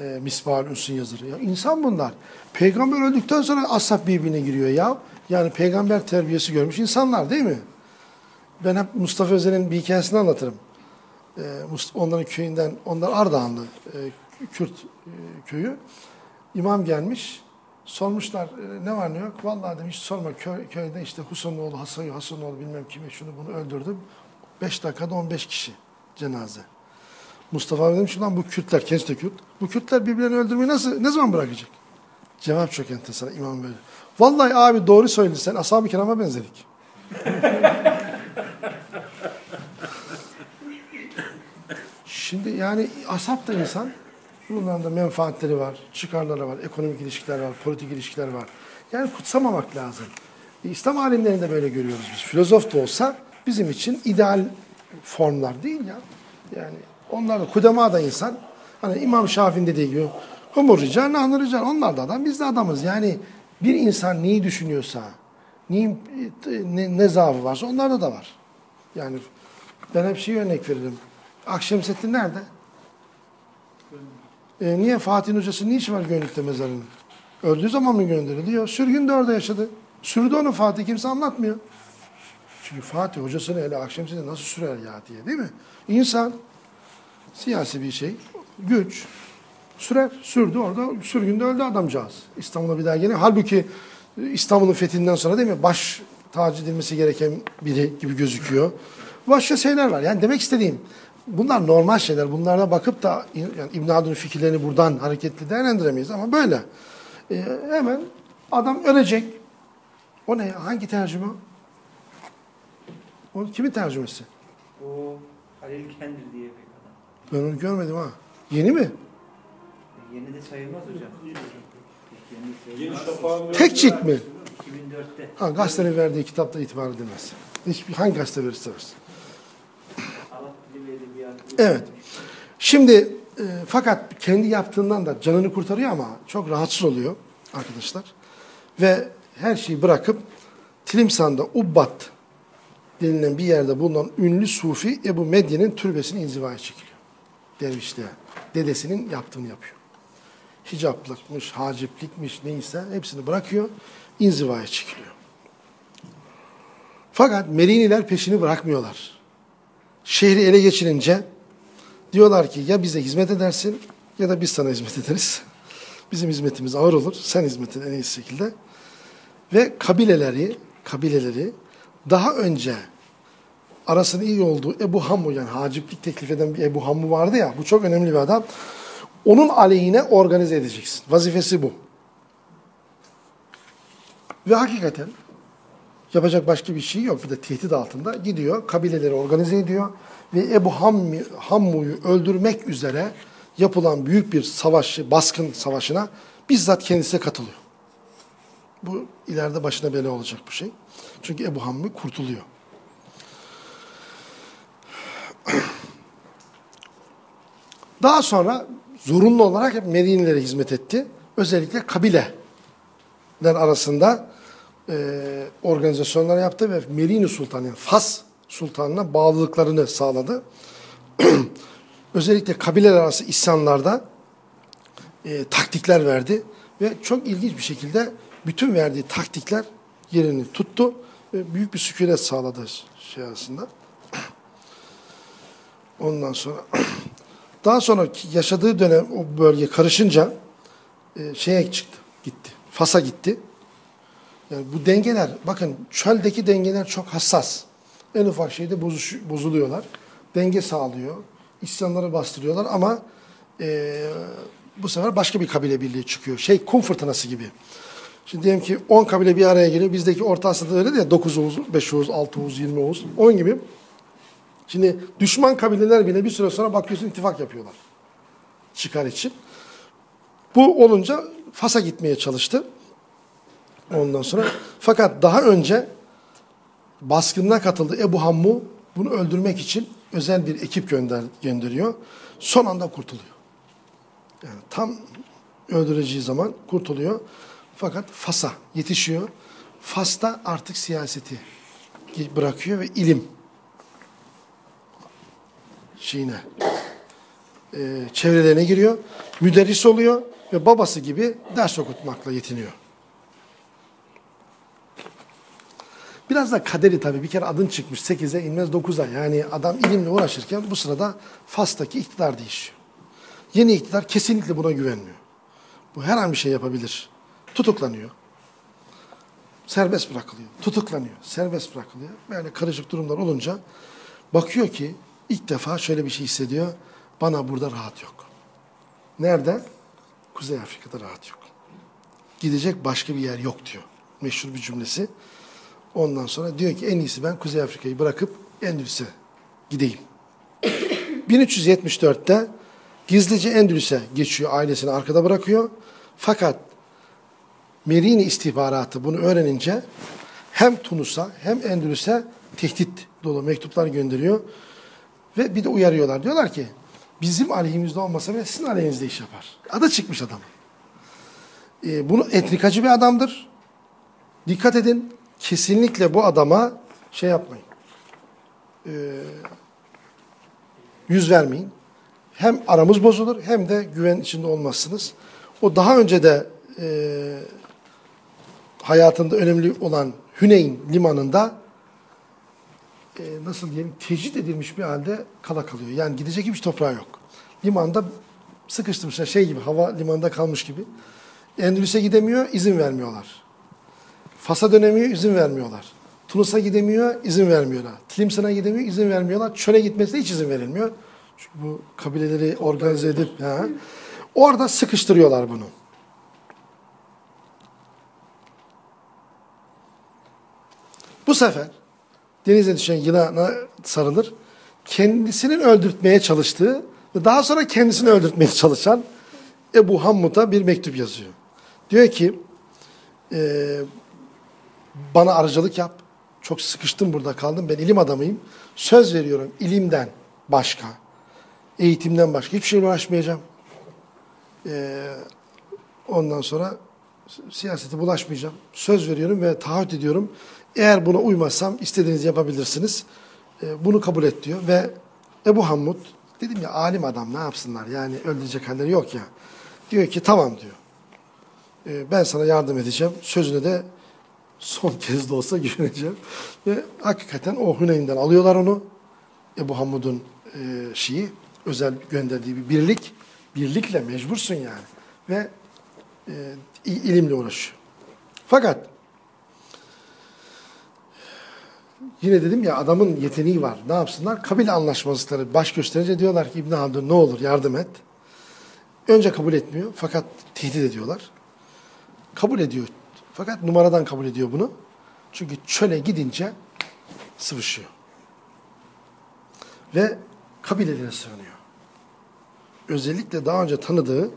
e, Misbahül Ünsün yazarı. Ya insan bunlar. Peygamber öldükten sonra ashab birbirine giriyor ya. Yani peygamber terbiyesi görmüş insanlar değil mi? Ben hep Mustafa Özel'in bir hikayesini anlatırım. Mus- onların köyünden, onlar Ardahanlı e, Kürt e, köyü. İmam gelmiş, sormuşlar e, ne var ne yok. Vallahi demiş sorma köy, köyde işte Husanoğlu, Hasan Hasanoğlu bilmem kimi şunu bunu öldürdüm. 5 dakikada 15 kişi cenaze. Mustafa abi demiş lan bu Kürtler, kendisi de Kürt. Bu Kürtler birbirlerini öldürmeyi nasıl, ne zaman bırakacak? Cevap çok enteresan imam böyle. Vallahi abi doğru söyledin sen ashab-ı kirama benzedik. [LAUGHS] Şimdi yani ashab da insan. Bunların da menfaatleri var, çıkarları var, ekonomik ilişkiler var, politik ilişkiler var. Yani kutsamamak lazım. E, İslam alimlerini de böyle görüyoruz biz. Filozof da olsa bizim için ideal formlar değil ya. Yani onlar da kudema da insan. Hani İmam Şafii'nin dediği gibi humur rical, nahnu rical. Onlar da adam, biz de adamız. Yani bir insan neyi düşünüyorsa, neyin, ne, ne zaafı varsa onlarda da var. Yani ben hep şey örnek veririm. Akşemseddin nerede? E, niye Fatih'in hocası işi var Gönlük'te mezarının? Öldüğü zaman mı gönderiliyor? Sürgün de orada yaşadı. Sürdü onu Fatih kimse anlatmıyor. Çünkü Fatih hocasını hele Akşemseddin nasıl sürer ya diye değil mi? İnsan siyasi bir şey, güç sürer. Sürdü orada sürgünde öldü adamcağız. İstanbul'a bir daha gene. Halbuki İstanbul'un fethinden sonra değil mi? Baş tacı edilmesi gereken biri gibi gözüküyor. Başka şeyler var. Yani demek istediğim bunlar normal şeyler. Bunlara bakıp da yani İbn Haldun'un fikirlerini buradan hareketli değerlendiremeyiz ama böyle. Ee, hemen adam ölecek. O ne? Hangi tercüme? O kimin tercümesi? O Halil Kendir diye bir adam. Ben onu görmedim ha. Yeni mi? Yeni de sayılmaz hocam. Yeni Yeni sayılmaz. Tek cilt mi? 2004'te. Ha, gazetenin verdiği kitapta itibar edilmez. Hiçbir, hangi gazete verirse versin. Arap dili ve edebiyatı. Evet. Şimdi e, fakat kendi yaptığından da canını kurtarıyor ama çok rahatsız oluyor arkadaşlar. Ve her şeyi bırakıp Tilimsan'da Ubbat denilen bir yerde bulunan ünlü Sufi Ebu Medye'nin türbesine inzivaya çekiliyor. Dervişliğe. Dedesinin yaptığını yapıyor. Hicaplıkmış, haciplikmiş neyse hepsini bırakıyor. inzivaya çekiliyor. Fakat Meriniler peşini bırakmıyorlar. Şehri ele geçirince Diyorlar ki ya bize hizmet edersin ya da biz sana hizmet ederiz. Bizim hizmetimiz ağır olur. Sen hizmetin en iyi şekilde. Ve kabileleri, kabileleri daha önce arasının iyi olduğu Ebu Hammu yani haciplik teklif eden bir Ebu Hammu vardı ya. Bu çok önemli bir adam. Onun aleyhine organize edeceksin. Vazifesi bu. Ve hakikaten yapacak başka bir şey yok. Bir de tehdit altında gidiyor, kabileleri organize ediyor ve Ebu Hammi, Hammu'yu öldürmek üzere yapılan büyük bir savaşı, baskın savaşına bizzat kendisi katılıyor. Bu ileride başına bela olacak bu şey. Çünkü Ebu Hammi kurtuluyor. [CLEARS THROAT] Daha sonra zorunlu olarak hep Medinelere hizmet etti. Özellikle kabileler arasında e, organizasyonlar yaptı ve Merini Sultanı, yani Fas Sultanı'na bağlılıklarını sağladı. [CLEARS THROAT] Özellikle kabileler arası isyanlarda e, taktikler verdi ve çok ilginç bir şekilde bütün verdiği taktikler yerini tuttu ve büyük bir sükunet sağladı şey arasında. [CLEARS THROAT] Ondan sonra [CLEARS THROAT] daha sonra yaşadığı dönem o bölge karışınca e, şeye çıktı, gitti. Fas'a gitti. Yani bu dengeler, bakın çöldeki dengeler çok hassas. En ufak şeyde bozuş, bozuluyorlar. Denge sağlıyor. isyanları bastırıyorlar ama e, bu sefer başka bir kabile birliği çıkıyor. Şey kum fırtınası gibi. Şimdi diyelim ki 10 kabile bir araya geliyor. Bizdeki Orta Asya'da öyle de 9 Oğuz, 5 Oğuz, 6 Oğuz, 20 Oğuz. 10 gibi. Şimdi düşman kabileler bile bir süre sonra bakıyorsun ittifak yapıyorlar. Çıkar için. Bu olunca Fas'a gitmeye çalıştı. Ondan sonra. Fakat daha önce baskınına katıldı Ebu Hammu bunu öldürmek için özel bir ekip gönder, gönderiyor. Son anda kurtuluyor. Yani tam öldüreceği zaman kurtuluyor. Fakat Fas'a yetişiyor. Fas'ta artık siyaseti bırakıyor ve ilim şeyine e, çevrelerine giriyor. Müderris oluyor ve babası gibi ders okutmakla yetiniyor. Biraz da kaderi tabii bir kere adın çıkmış 8'e inmez 9'a yani adam ilimle uğraşırken bu sırada Fas'taki iktidar değişiyor. Yeni iktidar kesinlikle buna güvenmiyor. Bu her an bir şey yapabilir. Tutuklanıyor. Serbest bırakılıyor. Tutuklanıyor. Serbest bırakılıyor. Böyle karışık durumlar olunca bakıyor ki ilk defa şöyle bir şey hissediyor. Bana burada rahat yok. Nerede? Kuzey Afrika'da rahat yok. Gidecek başka bir yer yok diyor. Meşhur bir cümlesi. Ondan sonra diyor ki en iyisi ben Kuzey Afrika'yı bırakıp Endülüs'e gideyim. [CLEARS THROAT] 1374'te gizlice Endülüs'e geçiyor, ailesini arkada bırakıyor. Fakat Merini istihbaratı bunu öğrenince hem Tunus'a hem Endülüs'e tehdit dolu mektuplar gönderiyor. Ve bir de uyarıyorlar. Diyorlar ki bizim aleyhimizde olmasa bile sizin aleyhinizde iş yapar. Adı çıkmış adam. Ee, bunu entrikacı bir adamdır. Dikkat edin. Kesinlikle bu adama şey yapmayın. Ee, yüz vermeyin. Hem aramız bozulur hem de güven içinde olmazsınız. O daha önce de e, hayatında önemli olan Hüneyn limanında e, nasıl diyelim tecrit edilmiş bir halde kala kalıyor. Yani gidecek hiç toprağı yok. Limanda sıkıştırmışlar şey gibi hava limanda kalmış gibi. Endülüs'e gidemiyor izin vermiyorlar. Fas'a dönemiyor izin vermiyorlar. Tunus'a gidemiyor izin vermiyorlar. Tlimsan'a gidemiyor izin vermiyorlar. Çöle gitmesine hiç izin verilmiyor. Çünkü bu kabileleri organize edip ha, orada sıkıştırıyorlar bunu. Bu sefer denize düşen yılana sarılır. Kendisinin öldürtmeye çalıştığı ve daha sonra kendisini öldürtmeye çalışan Ebu Hammud'a bir mektup yazıyor. Diyor ki e, bana aracılık yap. Çok sıkıştım burada kaldım. Ben ilim adamıyım. Söz veriyorum ilimden başka, eğitimden başka hiçbir şeyle uğraşmayacağım. E, ondan sonra siyasete bulaşmayacağım. Söz veriyorum ve taahhüt ediyorum. Eğer buna uymazsam istediğinizi yapabilirsiniz. E, bunu kabul et diyor ve Ebu Hammud dedim ya alim adam ne yapsınlar yani öldürecek halleri yok ya. Diyor ki tamam diyor. E, ben sana yardım edeceğim. Sözüne de son kez de olsa güveneceğim. Ve hakikaten o Hüneyn'den alıyorlar onu. Ebu Hammud'un e, şeyi özel gönderdiği bir birlik. Birlikle mecbursun yani. Ve e, ilimle uğraşıyor. Fakat yine dedim ya adamın yeteneği var. Ne yapsınlar? Kabile anlaşmazlıkları baş gösterince diyorlar ki İbn Haldun ne olur yardım et. Önce kabul etmiyor fakat tehdit ediyorlar. Kabul ediyor. Fakat numaradan kabul ediyor bunu. Çünkü çöle gidince sıvışıyor. Ve kabilelere sığınıyor. Özellikle daha önce tanıdığı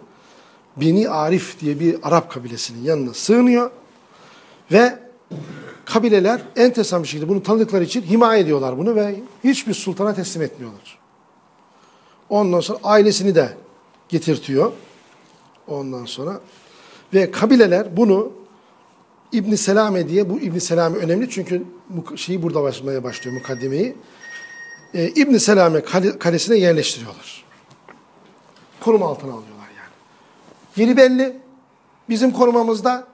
Beni Arif diye bir Arap kabilesinin yanına sığınıyor. Ve kabileler enteresan bir şekilde bunu tanıdıkları için himaye ediyorlar bunu ve hiçbir sultana teslim etmiyorlar. Ondan sonra ailesini de getirtiyor. Ondan sonra ve kabileler bunu İbn Selame diye bu İbn Selame önemli çünkü şeyi burada başlamaya başlıyor mukaddemeyi. Ee, İbn Selame kale, kalesine yerleştiriyorlar. Koruma altına alıyorlar yani. Yeri belli. Bizim korumamızda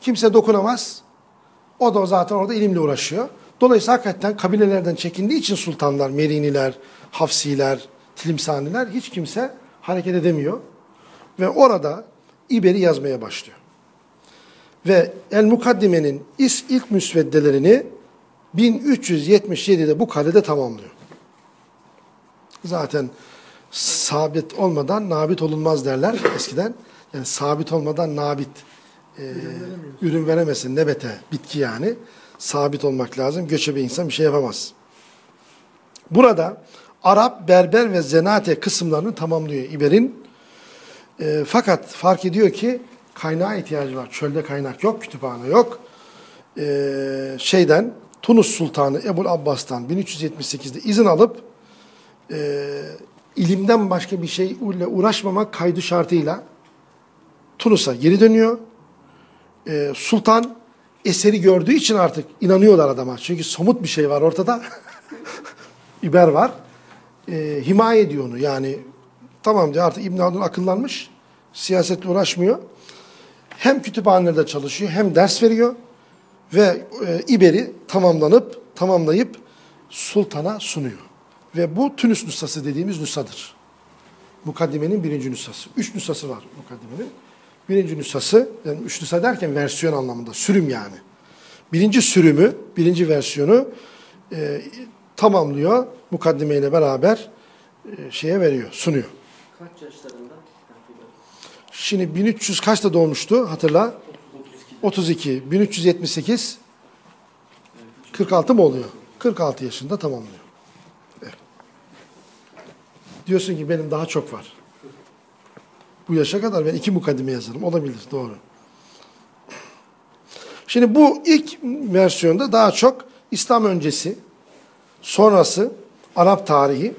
kimse dokunamaz. O da zaten orada ilimle uğraşıyor. Dolayısıyla hakikaten kabilelerden çekindiği için sultanlar, meriniler, hafsiler, tilimsaniler hiç kimse hareket edemiyor. Ve orada İber'i yazmaya başlıyor. Ve El Mukaddime'nin ilk müsveddelerini 1377'de bu kalede tamamlıyor. Zaten sabit olmadan nabit olunmaz derler eskiden. Yani sabit olmadan nabit e, ürün veremezsin. Nebete, bitki yani. Sabit olmak lazım. Göçebe insan bir şey yapamaz. Burada Arap, Berber ve Zenate kısımlarını tamamlıyor İber'in. E, fakat fark ediyor ki kaynağa ihtiyacı var. Çölde kaynak yok, kütüphane yok. E, şeyden Tunus Sultanı Ebul Abbas'tan 1378'de izin alıp e, ilimden başka bir şeyle uğraşmamak kaydı şartıyla Tunus'a geri dönüyor. E, Sultan eseri gördüğü için artık inanıyorlar adama. Çünkü somut bir şey var ortada. [LAUGHS] İber var. E, himaye ediyor onu. Yani tamam diyor artık İbn Haldun akıllanmış. Siyasetle uğraşmıyor. Hem kütüphanelerde çalışıyor hem ders veriyor. Ve e, İber'i tamamlanıp tamamlayıp sultana sunuyor. Ve bu Tunus nüshası dediğimiz nüshadır. Mukaddimenin birinci nüshası. Üç nüshası var mukaddimenin. Birinci nüshası, yani üç nüsha derken versiyon anlamında, sürüm yani. Birinci sürümü, birinci versiyonu e, tamamlıyor. Mukaddime ile beraber e, şeye veriyor, sunuyor. Kaç yaşlarında? Şimdi 1300 kaçta doğmuştu hatırla? 32. 1378 46 mı oluyor? 46 yaşında tamamlıyor. Diyorsun ki benim daha çok var. Bu yaşa kadar ben iki mukaddime yazarım. Olabilir doğru. Şimdi bu ilk versiyonda daha çok İslam öncesi, sonrası Arap tarihi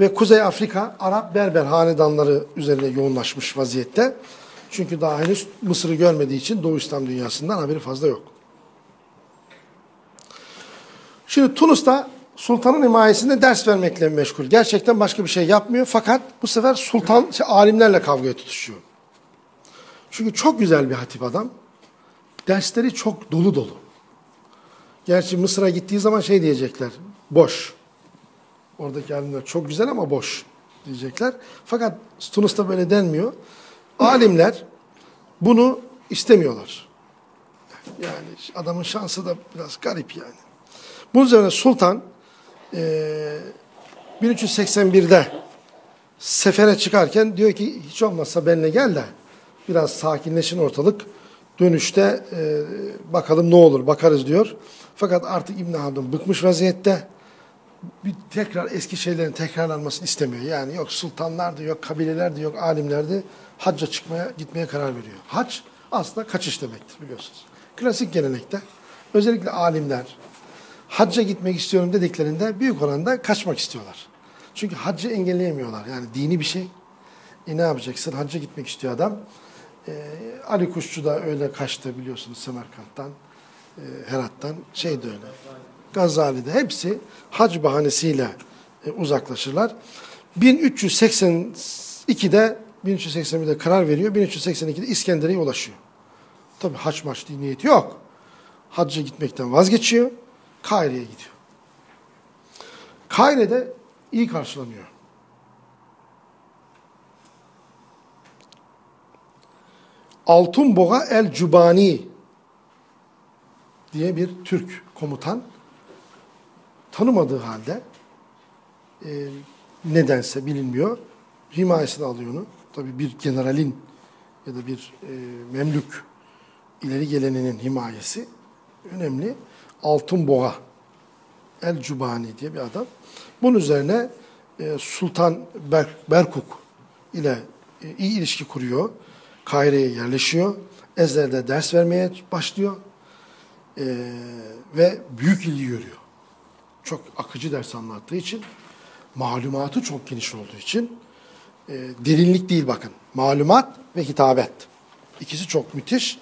ve Kuzey Afrika Arap Berber hanedanları üzerine yoğunlaşmış vaziyette. Çünkü daha henüz Mısır'ı görmediği için Doğu İslam dünyasından haberi fazla yok. Şimdi Tunus'ta sultanın himayesinde ders vermekle meşgul. Gerçekten başka bir şey yapmıyor fakat bu sefer sultan şey, alimlerle kavgaya tutuşuyor. Çünkü çok güzel bir hatip adam. Dersleri çok dolu dolu. Gerçi Mısır'a gittiği zaman şey diyecekler. Boş. Oradaki alimler çok güzel ama boş diyecekler. Fakat Tunus'ta böyle denmiyor. Alimler bunu istemiyorlar. Yani adamın şansı da biraz garip yani. Bunun üzerine Sultan e, 1381'de sefere çıkarken diyor ki hiç olmazsa benimle gel de biraz sakinleşin ortalık. Dönüşte e, bakalım ne olur bakarız diyor. Fakat artık İbn Haldun bıkmış vaziyette bir tekrar eski şeylerin tekrarlanmasını istemiyor. Yani yok sultanlardı, yok kabilelerdi, yok alimlerdi. Hacca çıkmaya, gitmeye karar veriyor. Hac aslında kaçış demektir biliyorsunuz. Klasik gelenekte özellikle alimler hacca gitmek istiyorum dediklerinde büyük oranda kaçmak istiyorlar. Çünkü haccı engelleyemiyorlar. Yani dini bir şey. E ne yapacaksın? Hacca gitmek istiyor adam. Ee, Ali Kuşçu da öyle kaçtı biliyorsunuz Semerkant'tan, e, Herat'tan. Şey de öyle. Gazali'de hepsi hac bahanesiyle e, uzaklaşırlar. 1382'de 1381'de karar veriyor. 1382'de İskenderiye ulaşıyor. Tabi haç maç diye niyeti yok. Hacca gitmekten vazgeçiyor. Kahire'ye gidiyor. Kahire'de iyi karşılanıyor. Altunboğa el Cubani diye bir Türk komutan tanımadığı halde e, nedense bilinmiyor. Himayesine alıyor onu. Tabii bir generalin ya da bir e, memlük ileri geleninin himayesi önemli. Altın Boğa El Cubani diye bir adam. Bunun üzerine e, Sultan Ber Berkuk ile e, iyi ilişki kuruyor. Kahire'ye yerleşiyor. Ezler'de ders vermeye başlıyor. E, ve büyük ilgi görüyor. Çok akıcı ders anlattığı için, malumatı çok geniş olduğu için, e, derinlik değil bakın, malumat ve hitabet. İkisi çok müthiş.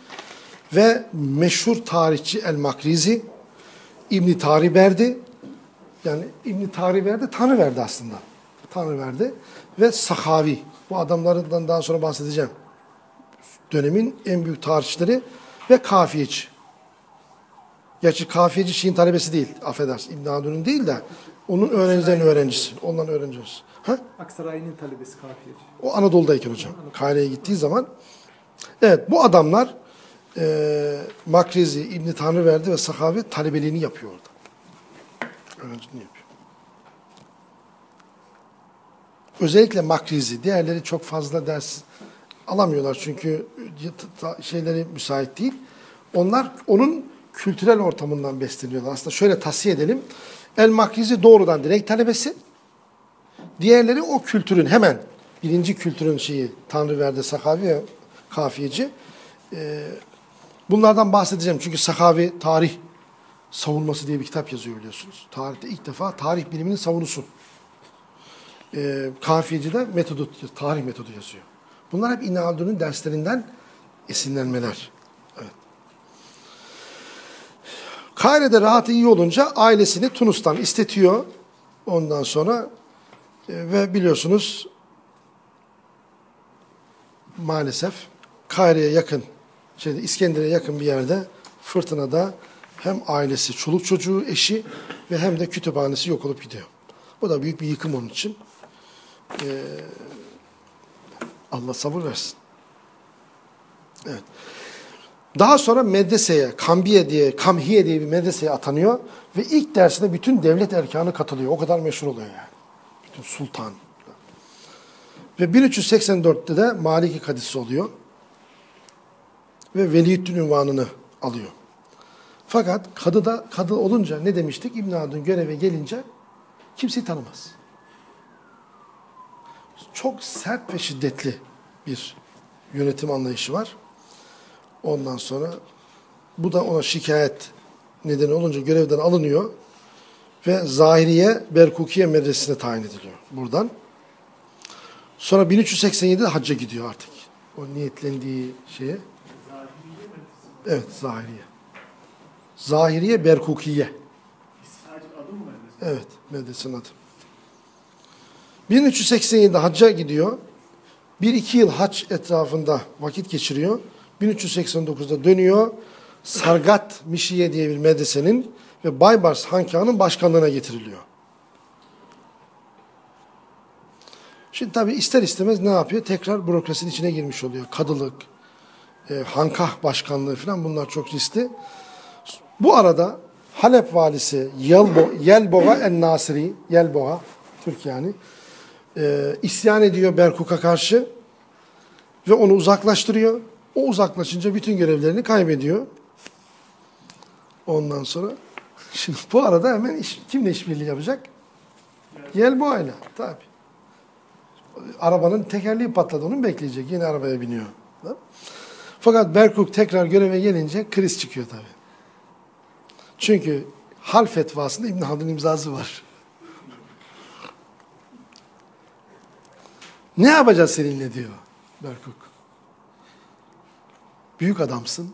Ve meşhur tarihçi El Makrizi, İbni Tariberdi, yani İbni Tariberdi Tanrı verdi aslında. Tanrı verdi. Ve Sahavi, bu adamlardan daha sonra bahsedeceğim. Dönemin en büyük tarihçileri ve kafiyeci. Gerçi kafiyeci Şiin talebesi değil, affedersin. İbn Haldun'un değil de onun öğrencilerin öğrencisi. Ondan öğrencisi. Ha? Aksaray'ın talebesi kafiyeci. O Anadolu'dayken hocam. Kahire'ye gittiği zaman. Evet bu adamlar e, Makrizi, İbni Tanrıverdi ve Sahavi talebeliğini yapıyor orada. Öğrenciliğini yapıyor. özellikle Makrizi, diğerleri çok fazla ders alamıyorlar çünkü şeyleri müsait değil. Onlar onun kültürel ortamından besleniyorlar. Aslında şöyle tavsiye edelim. El Makrizi doğrudan direkt talebesi. Diğerleri o kültürün hemen birinci kültürün şeyi Tanrı verdi Sakavi ve Kafiyeci. Ee, bunlardan bahsedeceğim çünkü Sakavi tarih savunması diye bir kitap yazıyor biliyorsunuz. Tarihte ilk defa tarih biliminin savunusu. Ee, Kafiyeci de metodu, tarih metodu yazıyor. Bunlar hep İbn Haldun'un derslerinden esinlenmeler. Evet. Kahire'de rahatı iyi olunca ailesini Tunus'tan istetiyor. Ondan sonra e, ve biliyorsunuz maalesef Kahire'ye yakın, şeyde İskender'e yakın bir yerde fırtınada hem ailesi, çoluk çocuğu, eşi ve hem de kütüphanesi yok olup gidiyor. Bu da büyük bir yıkım onun için. Ee, Allah sabır versin. Evet. Daha sonra medreseye, Kambiye diye, Kamhiye diye bir medreseye atanıyor ve ilk dersine bütün devlet erkanı katılıyor. O kadar meşhur oluyor yani. Bütün sultan. Ve 1384'te de Maliki Kadisi oluyor. Ve Veliüddin ünvanını alıyor. Fakat kadı da kadı olunca ne demiştik? İbn Haldun göreve gelince kimseyi tanımaz. Çok sert ve şiddetli bir yönetim anlayışı var. Ondan sonra bu da ona şikayet nedeni olunca görevden alınıyor ve Zahiriye Berkukiye medresesine tayin ediliyor buradan. Sonra 1387'de hacca gidiyor artık. O niyetlendiği şeye. Evet Zahiriye. Zahiriye Berkukiye. Sadece adı? Evet medresenin adı. 1387'de hacca gidiyor. Bir iki yıl hac etrafında vakit geçiriyor. 1389'da dönüyor. Sargat Mişiye diye bir medresenin ve Baybars Hankâh'ın başkanlığına getiriliyor. Şimdi tabii ister istemez ne yapıyor? Tekrar bürokrasinin içine girmiş oluyor. Kadılık, e, Hankah başkanlığı falan bunlar çok riskli. Bu arada Halep valisi Yelbo, Yelboğa en-Nasiri, Yelboğa, Türk yani, e, isyan ediyor Berkuk'a karşı ve onu uzaklaştırıyor. O uzaklaşınca bütün görevlerini kaybediyor. Ondan sonra [LAUGHS] şimdi bu arada hemen iş, kimle işbirliği yapacak? Yelboğa'yla tabii. Arabanın tekerleği patladı onu bekleyecek. Yine arabaya biniyor. Fakat Berkuk tekrar göreve gelince kriz çıkıyor tabii. Çünkü hal fetvasında İbn Haldun imzası var. Ne yapacağız seninle diyor Berkuk. Büyük adamsın.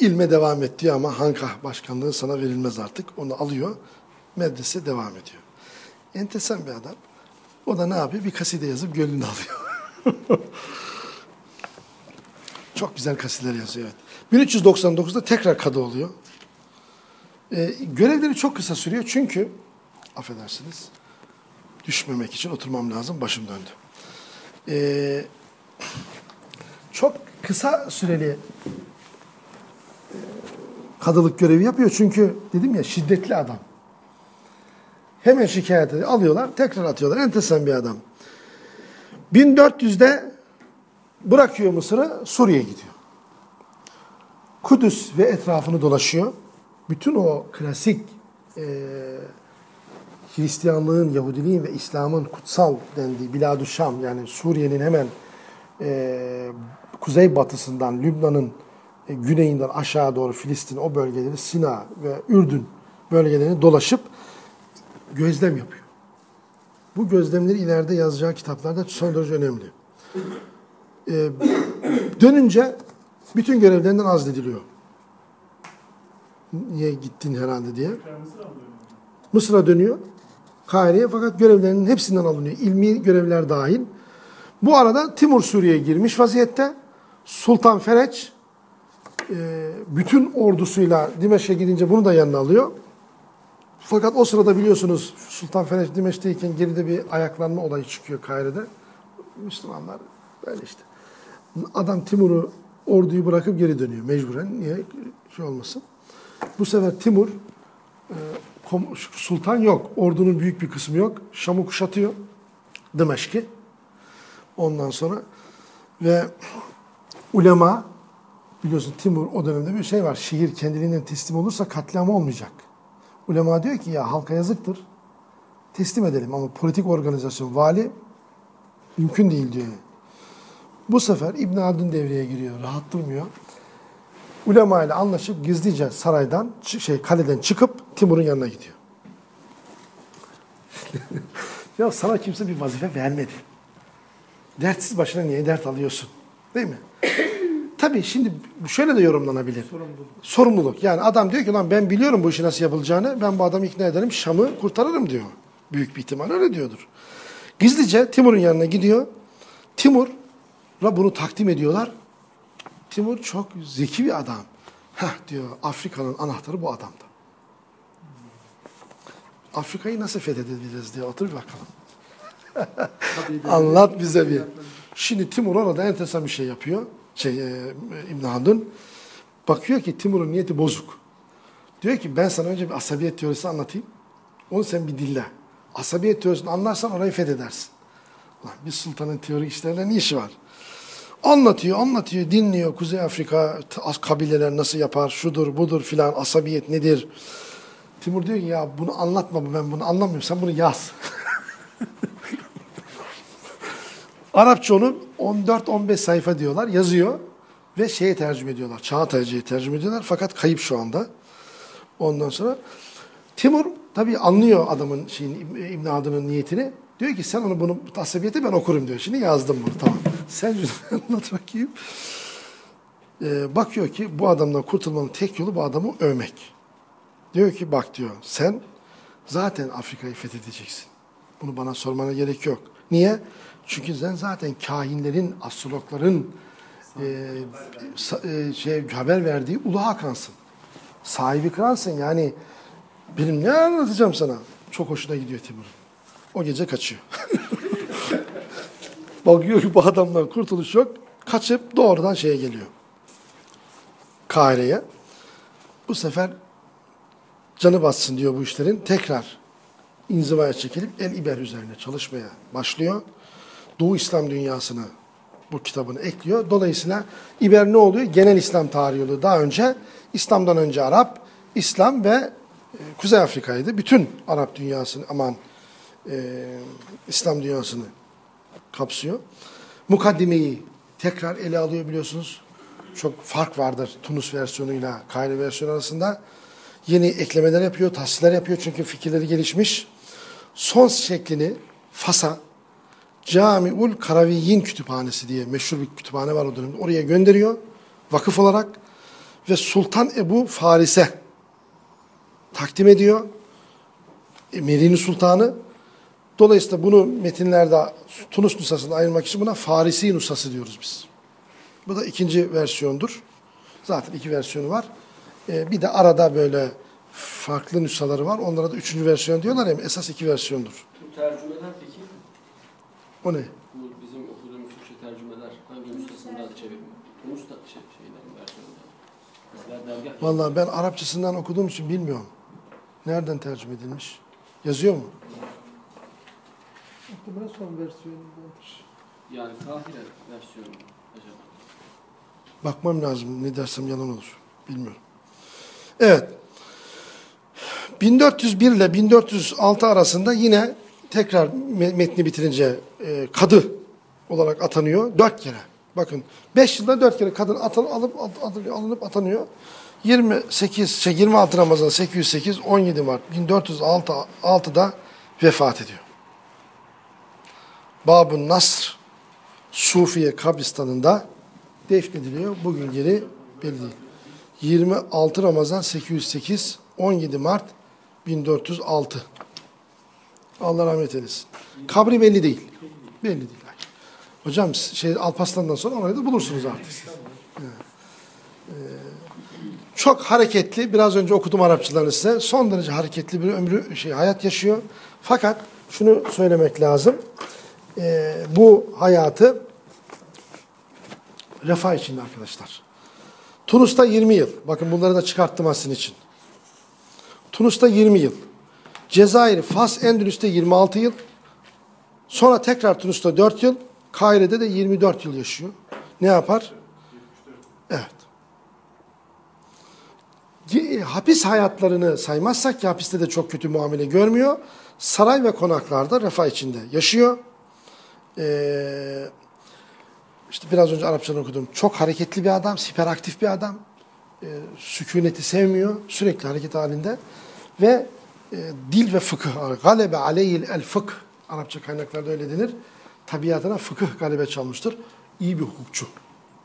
İlme devam et diyor ama Hankah başkanlığı sana verilmez artık. Onu alıyor. Medrese devam ediyor. Enteresan bir adam. O da ne yapıyor? Bir kaside yazıp gönlünü alıyor. [LAUGHS] Çok güzel kasideler yazıyor. Evet. 1399'da tekrar kadı oluyor. Ee, görevleri çok kısa sürüyor çünkü affedersiniz düşmemek için oturmam lazım. Başım döndü. Ee, çok kısa süreli e, kadılık görevi yapıyor. Çünkü dedim ya şiddetli adam. Hemen şikayet. Alıyorlar, tekrar atıyorlar. Enteresan bir adam. 1400'de bırakıyor Mısır'ı, Suriye'ye gidiyor. Kudüs ve etrafını dolaşıyor. Bütün o klasik e, Hristiyanlığın, Yahudiliğin ve İslam'ın kutsal dendiği Biladü yani Suriye'nin hemen e, kuzey batısından, Lübnan'ın e, güneyinden aşağı doğru Filistin o bölgeleri, Sina ve Ürdün bölgelerini dolaşıp gözlem yapıyor. Bu gözlemleri ileride yazacağı kitaplarda son derece önemli. E, dönünce bütün görevlerinden azlediliyor. Niye gittin herhalde diye. Mısır'a dönüyor. Kahire'ye fakat görevlerinin hepsinden alınıyor. İlmi görevler dahil. Bu arada Timur Suriye'ye girmiş vaziyette. Sultan Fereç e, bütün ordusuyla Dimeş'e gidince bunu da yanına alıyor. Fakat o sırada biliyorsunuz Sultan Fereç Dimeş'teyken geride bir ayaklanma olayı çıkıyor Kahire'de. Müslümanlar böyle işte. Adam Timur'u orduyu bırakıp geri dönüyor mecburen. Niye? Şey olmasın. Bu sefer Timur e, sultan yok. Ordunun büyük bir kısmı yok. Şam'ı kuşatıyor. Dımeşk'i. Ondan sonra ve ulema biliyorsun Timur o dönemde bir şey var. Şehir kendiliğinden teslim olursa katliam olmayacak. Ulema diyor ki ya halka yazıktır. Teslim edelim ama politik organizasyon vali mümkün değil diyor. Bu sefer İbn Haldun devreye giriyor. Rahat durmuyor. Ulema ile anlaşıp gizlice saraydan şey kaleden çıkıp Timur'un yanına gidiyor. [LAUGHS] ya sana kimse bir vazife vermedi. Dertsiz başına niye dert alıyorsun? Değil mi? Tabii şimdi şöyle de yorumlanabilir. Sorumluluk. Sorumluluk. Yani adam diyor ki lan ben biliyorum bu işi nasıl yapılacağını. Ben bu adamı ikna ederim. Şam'ı kurtarırım diyor. Büyük bir ihtimal öyle diyordur. Gizlice Timur'un yanına gidiyor. Timur'a bunu takdim ediyorlar. Timur çok zeki bir adam. Heh diyor Afrika'nın anahtarı bu adamda. Afrika'yı nasıl fethedebiliriz diye otur bir bakalım. [LAUGHS] Anlat bize bir. Şimdi Timur orada enteresan bir şey yapıyor. Şey, e, İbn Haldun. Bakıyor ki Timur'un niyeti bozuk. Diyor ki ben sana önce bir asabiyet teorisi anlatayım. Onu sen bir dinle. Asabiyet teorisini anlarsan orayı fethedersin. Ulan bir sultanın teorik işlerle ne işi var? Anlatıyor, anlatıyor, dinliyor. Kuzey Afrika kabileler nasıl yapar, şudur, budur filan, asabiyet nedir? Timur diyor ki ya bunu anlatma ben bunu anlamıyorum. Sen bunu yaz. [LAUGHS] Arapça onu 14-15 sayfa diyorlar. Yazıyor ve şeye tercüme ediyorlar. Çağatay'cıya tercüme ediyorlar. Fakat kayıp şu anda. Ondan sonra Timur tabii anlıyor adamın şeyin İbn Haldun'un niyetini. Diyor ki sen onu bunu asabiyeti ben okurum diyor. Şimdi yazdım bunu tamam. [LAUGHS] Sen şunu [LAUGHS] anlat bakayım. Ee, bakıyor ki bu adamdan kurtulmanın tek yolu bu adamı övmek. Diyor ki bak diyor sen zaten Afrika'yı fethedeceksin. Bunu bana sormana gerek yok. Niye? Çünkü sen zaten kahinlerin, astrologların e, e, şey haber verdiği Ulu Hakan'sın. Sahibi kralsın yani benim ne anlatacağım sana? Çok hoşuna gidiyor Timur'un. O gece kaçıyor. [LAUGHS] Bakıyor ki bu adamdan kurtuluş yok. Kaçıp doğrudan şeye geliyor. Kahire'ye. Bu sefer canı batsın diyor bu işlerin. Tekrar inzivaya çekilip El İber üzerine çalışmaya başlıyor. Doğu İslam dünyasını bu kitabını ekliyor. Dolayısıyla İber ne oluyor? Genel İslam tarihi oluyor. Daha önce İslam'dan önce Arap, İslam ve e, Kuzey Afrika'ydı. Bütün Arap dünyasını aman e, İslam dünyasını kapsıyor. Mukaddimeyi tekrar ele alıyor biliyorsunuz. Çok fark vardır Tunus versiyonuyla Kahire versiyonu arasında. Yeni eklemeler yapıyor, tahsisler yapıyor çünkü fikirleri gelişmiş. Son şeklini Fas'a Camiul Karaviyyin Kütüphanesi diye meşhur bir kütüphane var o dönemde. Oraya gönderiyor vakıf olarak ve Sultan Ebu Faris'e takdim ediyor. E, Medine Sultanı. Dolayısıyla bunu metinlerde Tunus nüshasında ayırmak için buna Farisi nüshası diyoruz biz. Bu da ikinci versiyondur. Zaten iki versiyonu var. E, bir de arada böyle farklı nüshaları var. Onlara da üçüncü versiyon diyorlar ya. Esas iki versiyondur. Bu tercümeler peki, O ne? bu bizim okuduğumuz Türkçe tercümeler hangi nüshasından çevirme? Tunus da şey, şeyden, dergah Vallahi ben Arapçasından okuduğum için bilmiyorum. Nereden tercüme edilmiş? Yazıyor mu? Muhtemelen son versiyonundandır. yani Kahire versiyonu acaba. Bakmam lazım. Ne dersem yalan olur. Bilmiyorum. Evet. 1401 ile 1406 arasında yine tekrar me- metni bitirince e, kadı olarak atanıyor. Dört kere. Bakın 5 yılda dört kere kadın atan, alıp at- alınıp atanıyor. 28, şey, 26 Ramazan 808, 17 Mart 1406'da vefat ediyor. Babun Nasr Sufiye kabristanında defnediliyor. Bugün geri belli değil. 26 Ramazan 808, 17 Mart 1406. Allah rahmet eylesin. Kabri belli değil. Belli değil. Hocam şey Alparslan'dan sonra orayı da bulursunuz artık. Evet. Ee, çok hareketli. Biraz önce okudum Arapçalarını size. Son derece hareketli bir ömrü şey hayat yaşıyor. Fakat şunu söylemek lazım. Ee, bu hayatı refah içinde arkadaşlar. Tunus'ta 20 yıl. Bakın bunları da çıkarttım aslında için. Tunus'ta 20 yıl. Cezayir, Fas, Endülüs'te 26 yıl. Sonra tekrar Tunus'ta 4 yıl, Kahire'de de 24 yıl yaşıyor. Ne yapar? Evet. Ge- Hapis hayatlarını saymazsak ki hapiste de çok kötü muamele görmüyor. Saray ve konaklarda refah içinde yaşıyor. Ee, işte biraz önce Arapçadan okudum. Çok hareketli bir adam, hiperaktif bir adam. Ee, sükuneti sevmiyor. Sürekli hareket halinde. Ve e, dil ve fıkıh. Galebe aleyhil el fıkh. Arapça kaynaklarda öyle denir. Tabiatına fıkıh galebe çalmıştır. İyi bir hukukçu.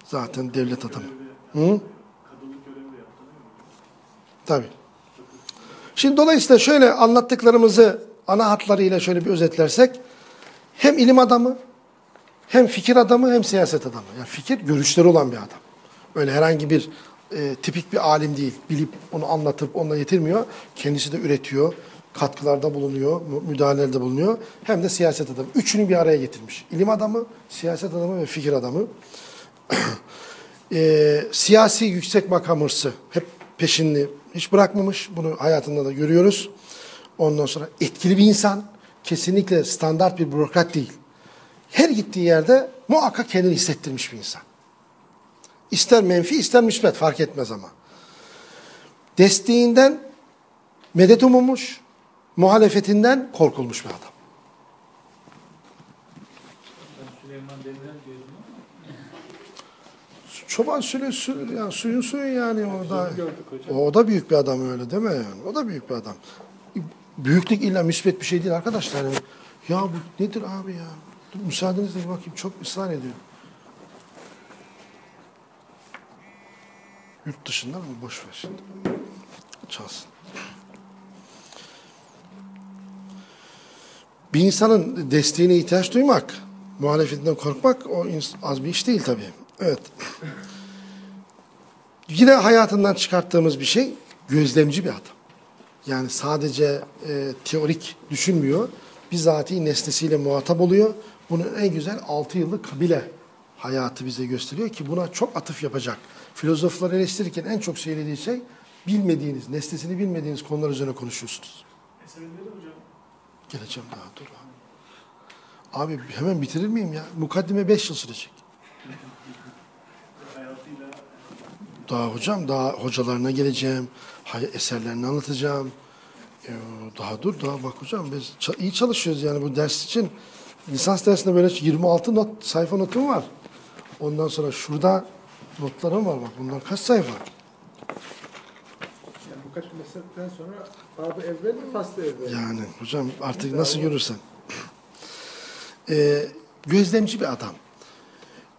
Zaten devlet adamı. Hı? Tabii. Şimdi dolayısıyla şöyle anlattıklarımızı ana hatlarıyla şöyle bir özetlersek hem ilim adamı hem fikir adamı hem siyaset adamı. Yani fikir görüşleri olan bir adam. Öyle herhangi bir e, tipik bir alim değil. Bilip onu anlatıp onunla yetirmiyor. Kendisi de üretiyor. Katkılarda bulunuyor, mü- müdahalelerde bulunuyor. Hem de siyaset adamı. Üçünü bir araya getirmiş. İlim adamı, siyaset adamı ve fikir adamı. [CLEARS THROAT] e, siyasi yüksek makam hırsı hep peşinde hiç bırakmamış. Bunu hayatında da görüyoruz. Ondan sonra etkili bir insan. Kesinlikle standart bir bürokrat değil. Her gittiği yerde muhakkak kendini hissettirmiş bir insan. İster menfi ister müsbet fark etmez ama. Desteğinden medet umulmuş, muhalefetinden korkulmuş bir adam. Çoban sülü, sülü yani suyun suyu yani o da. O da büyük bir adam öyle değil mi yani? O da büyük bir adam. Büyüklük illa müsbet bir şey değil arkadaşlar. Yani, ya bu nedir abi ya? Dur, müsaadenizle bakayım çok ısrar ediyor. Yurt dışından mı? Boş ver şimdi. Çalsın. Bir insanın desteğine ihtiyaç duymak, muhalefetinden korkmak o az bir iş değil tabii. Evet. Yine hayatından çıkarttığımız bir şey gözlemci bir adam. Yani sadece e, teorik düşünmüyor. Bizatihi nesnesiyle muhatap oluyor. Bunun en güzel 6 yıllık kabile hayatı bize gösteriyor ki buna çok atıf yapacak. Filozoflar eleştirirken en çok söylediği şey bilmediğiniz, nesnesini bilmediğiniz konular üzerine konuşuyorsunuz. Eserleri hocam. Geleceğim daha dur abi. Hemen bitirir miyim ya? Mukaddime 5 yıl sürecek. Daha hocam, daha hocalarına geleceğim. Eserlerini anlatacağım. Daha dur, daha bak hocam biz iyi çalışıyoruz yani bu ders için. Lisans dersinde böyle 26 not, sayfa notum var. Ondan sonra şurada notlarım var bak bunlar kaç sayfa? Birkaç meseleden sonra babı evvel mi faslı evvel? Yani hocam artık nasıl görürsen. Ee, gözlemci bir adam.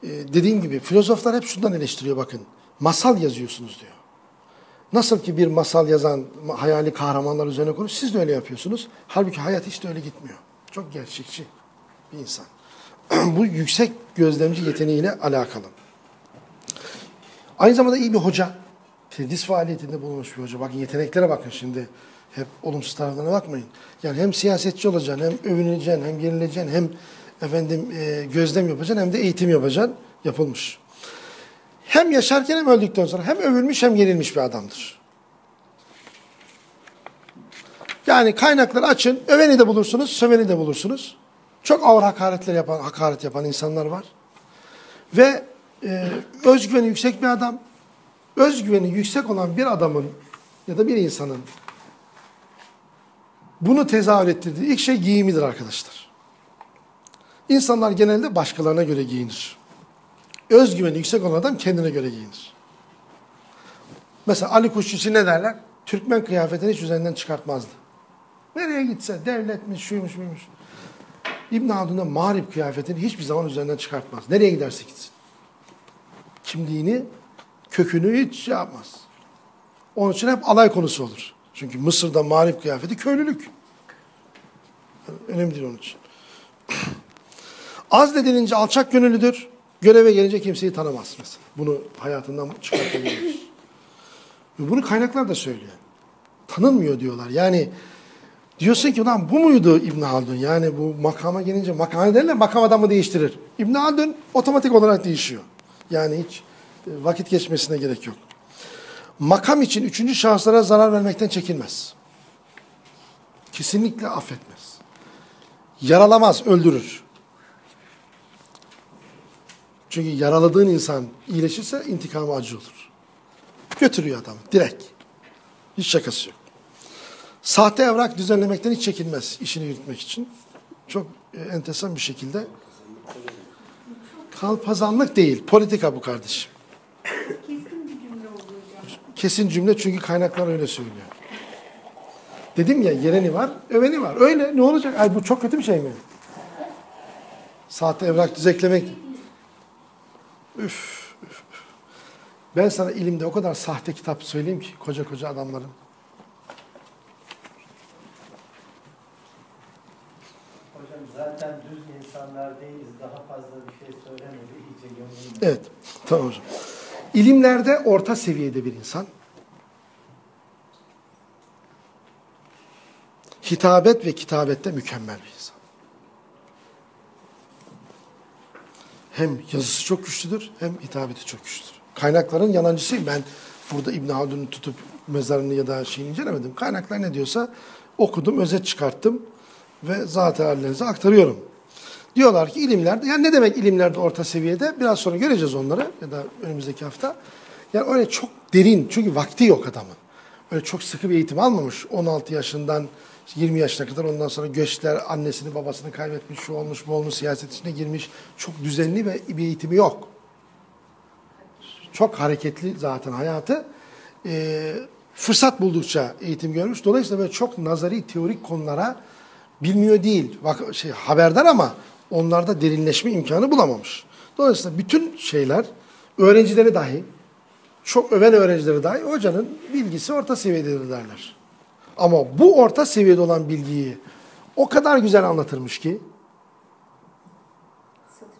Ee, dediğim gibi filozoflar hep şundan eleştiriyor bakın. Masal yazıyorsunuz diyor. Nasıl ki bir masal yazan hayali kahramanlar üzerine konuş, siz de öyle yapıyorsunuz. Halbuki hayat hiç de öyle gitmiyor. Çok gerçekçi bir insan. [CLEARS THROAT] Bu yüksek gözlemci yeteneğiyle alakalı. Aynı zamanda iyi bir hoca. Tedris faaliyetinde bulunmuş bir hoca. Bakın yeteneklere bakın şimdi. Hep olumsuz taraflarına bakmayın. Yani hem siyasetçi olacaksın, hem övüneceksin, hem yenileceksin, hem efendim e, gözlem yapacaksın, hem de eğitim yapacaksın. Yapılmış. Hem yaşarken hem öldükten sonra hem övülmüş hem yenilmiş bir adamdır. Yani kaynakları açın, öveni de bulursunuz, söveni de bulursunuz. Çok ağır hakaretler yapan, hakaret yapan insanlar var. Ve e, özgüveni yüksek bir adam. Özgüveni yüksek olan bir adamın ya da bir insanın bunu tezahür ettirdiği ilk şey giyimidir arkadaşlar. İnsanlar genelde başkalarına göre giyinir. Özgüveni yüksek olan adam kendine göre giyinir. Mesela Ali Kuşçusu ne derler? Türkmen kıyafetini hiç üzerinden çıkartmazdı. Nereye gitse devletmiş, şuymuş, buymuş. İbn Haldun'da mağrip kıyafetini hiçbir zaman üzerinden çıkartmaz. Nereye giderse gitsin. Kimliğini, kökünü hiç şey yapmaz. Onun için hep alay konusu olur. Çünkü Mısır'da mağrip kıyafeti köylülük. Önemli değil onun için. [CLEARS THROAT] Azledilince alçak gönüllüdür. Göreve gelince kimseyi tanımaz mesela. Bunu hayatından çıkartabiliyoruz. Bunu kaynaklar da söylüyor. Tanınmıyor diyorlar. Yani diyorsun ki ulan bu muydu İbn Haldun? Yani bu makama gelince makam derler makam adamı değiştirir. İbn Haldun otomatik olarak değişiyor. Yani hiç vakit geçmesine gerek yok. Makam için üçüncü şahıslara zarar vermekten çekinmez. Kesinlikle affetmez. Yaralamaz, öldürür. Çünkü yaraladığın insan iyileşirse intikamı acı olur. Götürüyor adamı direkt. Hiç şakası yok. Sahte evrak düzenlemekten hiç çekinmez işini yürütmek için. Çok e, enteresan bir şekilde. Kalpazanlık değil, politika bu kardeşim. Kesin bir cümle hocam. Kesin cümle çünkü kaynaklar öyle söylüyor. Dedim ya yereni var, öveni var. Öyle ne olacak? Ay bu çok kötü bir şey mi? Sahte evrak düzenlemek. Üf, üf. Ben sana ilimde o kadar sahte kitap söyleyeyim ki koca koca adamların. Hocam zaten düz insanlar değiliz. Daha fazla bir şey söylemedi. İyice gömülmeyin. Evet, tamam hocam. İlimlerde orta seviyede bir insan. Hitabet ve kitabette mükemmel bir insan. Hem yazısı çok güçlüdür, hem hitabeti çok güçlüdür. Kaynakların yalancısıyım. Ben burada İbn Haldun'u tutup mezarını ya da şeyini incelemedim. Kaynaklar ne diyorsa okudum, özet çıkarttım ve zaten hallerinize aktarıyorum. Diyorlar ki ilimlerde, yani ne demek ilimlerde orta seviyede? Biraz sonra göreceğiz onları ya da önümüzdeki hafta. Yani öyle çok derin, çünkü vakti yok adamın. Öyle çok sıkı bir eğitim almamış. 16 yaşından 20 yaşına kadar ondan sonra göçler, annesini babasını kaybetmiş, şu olmuş, bu olmuş, siyaset içine girmiş. Çok düzenli ve bir eğitimi yok. Çok hareketli zaten hayatı. Ee, fırsat buldukça eğitim görmüş. Dolayısıyla böyle çok nazari, teorik konulara bilmiyor değil. Bak şey haberdar ama onlarda derinleşme imkanı bulamamış. Dolayısıyla bütün şeyler öğrencileri dahi çok öven öğrencileri dahi hocanın bilgisi orta seviyededir derler. Ama bu orta seviyede olan bilgiyi o kadar güzel anlatırmış ki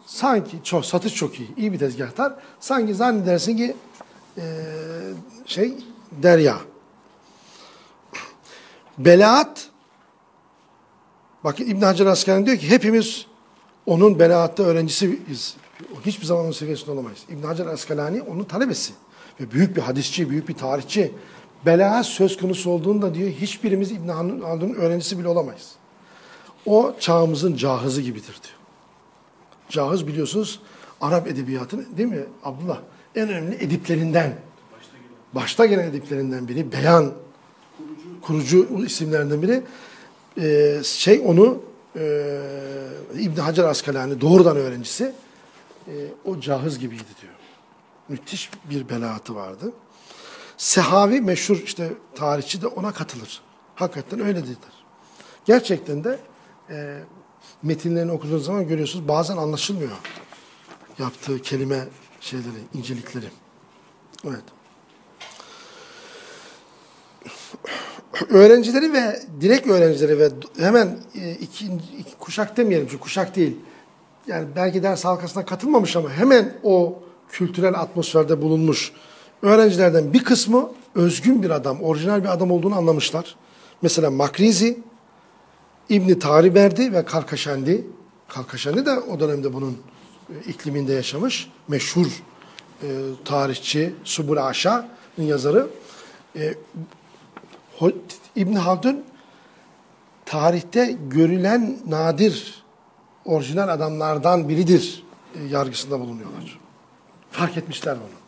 sanki çok satış çok iyi, iyi bir tezgahtar. Sanki zannedersin ki eee, şey derya. Belaat Bakın İbn Hacer Askalani diyor ki hepimiz onun belaatta öğrencisiyiz. Hiçbir zaman onun seviyesinde olamayız. İbn Hacer Askalani onun talebesi. Ve büyük bir hadisçi, büyük bir tarihçi. Belaat söz konusu olduğunda diyor hiçbirimiz İbn Haldun'un öğrencisi bile olamayız. O çağımızın cahızı gibidir diyor. Cahız biliyorsunuz Arap edebiyatının değil mi Abdullah? En önemli ediplerinden. Başta gelen ediplerinden biri. Beyan kurucu isimlerinden biri e, şey onu e, İbn Hacer Askalani doğrudan öğrencisi e, o cahız gibiydi diyor. Müthiş bir belaatı vardı. Sehavi meşhur işte tarihçi de ona katılır. Hakikaten öyle dediler. Gerçekten de e, metinlerini okuduğunuz zaman görüyorsunuz bazen anlaşılmıyor. Yaptığı kelime şeyleri, incelikleri. Evet. Öğrencileri ve direkt öğrencileri ve hemen e, iki, iki kuşak demeyelim çünkü kuşak değil. Yani belki ders halkasına katılmamış ama hemen o kültürel atmosferde bulunmuş öğrencilerden bir kısmı özgün bir adam, orijinal bir adam olduğunu anlamışlar. Mesela Makrizi, İbni Tariberdi ve Karkaşendi. Karkaşendi de o dönemde bunun e, ikliminde yaşamış. Meşhur e, tarihçi Subul Aşa'nın yazarı. E, İbn Haldun tarihte görülen nadir orijinal adamlardan biridir e, yargısında bulunuyorlar. Fark etmişler bunu.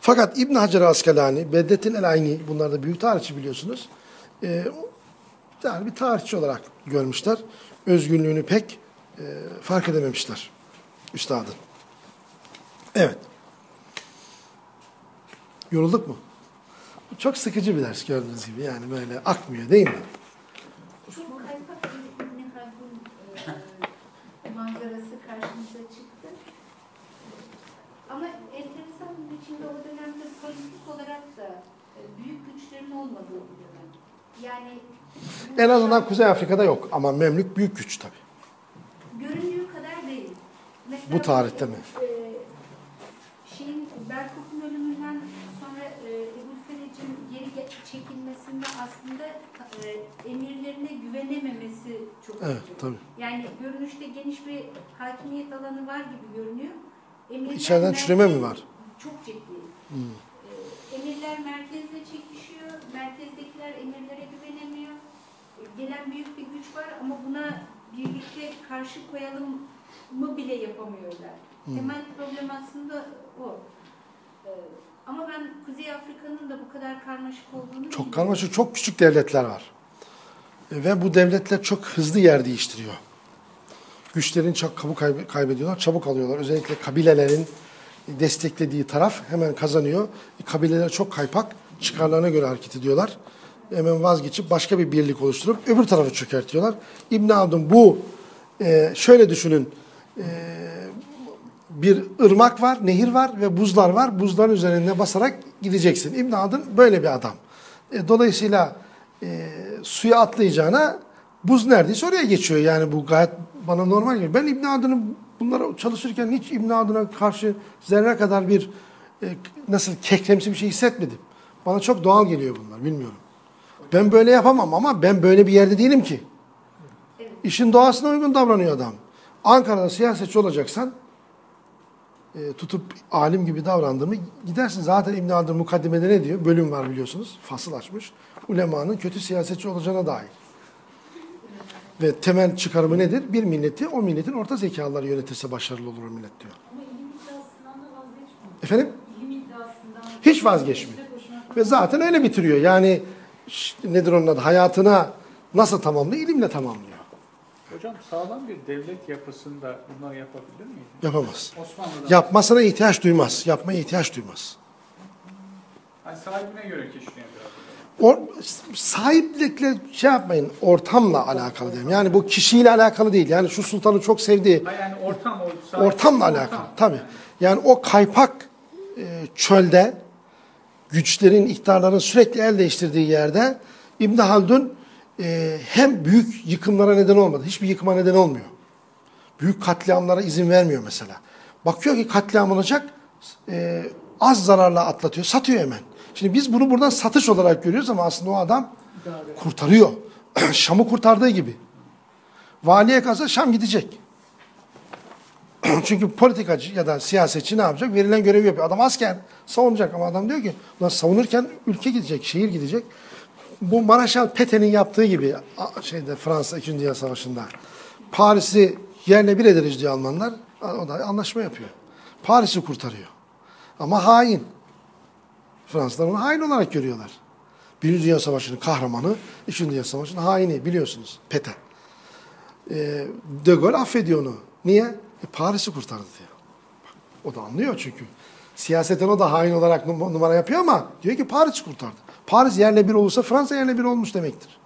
Fakat İbn Hacer Askalani, Bedrettin el-Ayni, bunlar da büyük tarihçi biliyorsunuz. E, yani bir tarihçi olarak görmüşler. Özgünlüğünü pek e, fark edememişler üstadın. Evet. Yorulduk mu? Çok sıkıcı bir ders gördüğünüz gibi. Yani böyle akmıyor değil mi? Çok kaypak Haldun e, manzarası karşımıza çıktı. Ama enteresan bir biçimde o dönemde politik olarak da e, büyük güçlerin olmadığı bir dönem. Yani En azından Kuzey Afrika'da yok ama Memlük büyük güç tabii. göründüğü kadar değil. Mesela Bu tarihte mi? E, şeyin Berkut'un emirlerine güvenememesi çok Evet tabii. Yani görünüşte geniş bir hakimiyet alanı var gibi görünüyor. Emirler İçeriden çürüme mi var? Çok ciddi. Hmm. Ee, emirler merkezle çekişiyor. Merkezdekiler emirlere güvenemiyor. Ee, Gelen büyük bir güç var ama buna birlikte karşı koyalım mı bile yapamıyorlar. Hmm. Temel problem aslında o. Ee, ama ben Kuzey Afrika'nın da bu kadar karmaşık olduğunu Çok bilmiyorum. karmaşık, çok küçük devletler var. E, Ve bu devletler çok hızlı yer değiştiriyor. Güçlerini çok kabuk kaybe- kaybediyorlar, çabuk alıyorlar. Özellikle kabilelerin desteklediği taraf hemen kazanıyor. E, Kabileler çok kaypak, çıkarlarına göre hareket ediyorlar. Hemen vazgeçip başka bir birlik oluşturup öbür tarafı çökertiyorlar. İbn Haldun bu, e, şöyle düşünün, bir ırmak var, nehir var ve buzlar var. Buzların üzerinde basarak gideceksin. İbn Haldun böyle bir adam. Dolayısıyla e, suya atlayacağına buz neredeyse oraya geçiyor. Yani bu gayet bana normal geliyor. Ben İbn Haldun'un bunlara çalışırken hiç İbn Haldun'a karşı zerre kadar bir e, nasıl kekremsi bir şey hissetmedim. Bana çok doğal geliyor bunlar. Bilmiyorum. Ben böyle yapamam ama ben böyle bir yerde değilim ki. İşin doğasına uygun davranıyor adam. Ankara'da siyasetçi olacaksan e, tutup alim gibi davrandığımı gidersin. Zaten İbn Haldun mukaddimede ne diyor? Bölüm var biliyorsunuz. Fasıl açmış. Ulemanın kötü siyasetçi olacağına dair. Ve temel çıkarımı nedir? Bir milleti o milletin orta zekalıları yönetirse başarılı olur o millet diyor. Ama ilim iddiasından da vazgeçmiyor. Efendim? İlim iddiasından Hiç vazgeçmiyor. Koşmak- Ve zaten öyle bitiriyor. Yani nedir onun adı? Hayatına nasıl tamamlıyor? İlimle tamamlıyor. Hocam sağlam bir devlet yapısında bunları yapabilir miydi? Yapamaz. Osmanlı'da Yapmasına ihtiyaç duymaz. Yapmaya ihtiyaç duymaz. hani sahibine göre kişiliğe biraz. Or, sahiplikle şey yapmayın, ortamla alakalı diyeyim. Yani bu kişiyle alakalı değil. Yani şu sultanı çok sevdiği yani ortam o ortamla alakalı. Tabii. Yani o kaypak e, çölde güçlerin, iktidarların sürekli el değiştirdiği yerde İbn Haldun e, hem büyük yıkımlara neden olmadı. Hiçbir yıkıma neden olmuyor. Büyük katliamlara izin vermiyor mesela. Bakıyor ki katliam olacak e, az zararla atlatıyor. Satıyor hemen. Şimdi biz bunu buradan satış olarak görüyoruz ama aslında o adam kurtarıyor. [CLEARS THROAT] Şam'ı kurtardığı gibi. Valiye kalsa Şam gidecek. [CLEARS THROAT] Çünkü politikacı ya da siyasetçi ne yapacak? Verilen görevi yapıyor. Adam asker savunacak ama adam diyor ki ulan savunurken ülke gidecek, şehir gidecek. Bu Maraşal Pete'nin yaptığı gibi şeyde Fransa 2. Dünya Savaşı'nda Paris'i yerle bir ederiz diyor Almanlar. O da anlaşma yapıyor. Paris'i kurtarıyor. Ama hain. Fransızlar onu hain olarak görüyorlar. Birinci Dünya Savaşı'nın kahramanı, İkinci Dünya Savaşı'nın haini biliyorsunuz. Pete. Ee, De Gaulle affediyor onu. Niye? E, Paris'i kurtardı diyor. O da anlıyor çünkü. Siyaseten o da hain olarak num- numara yapıyor ama diyor ki Paris'i kurtardı. Paris yerle bir olursa Fransa yerle bir olmuş demektir.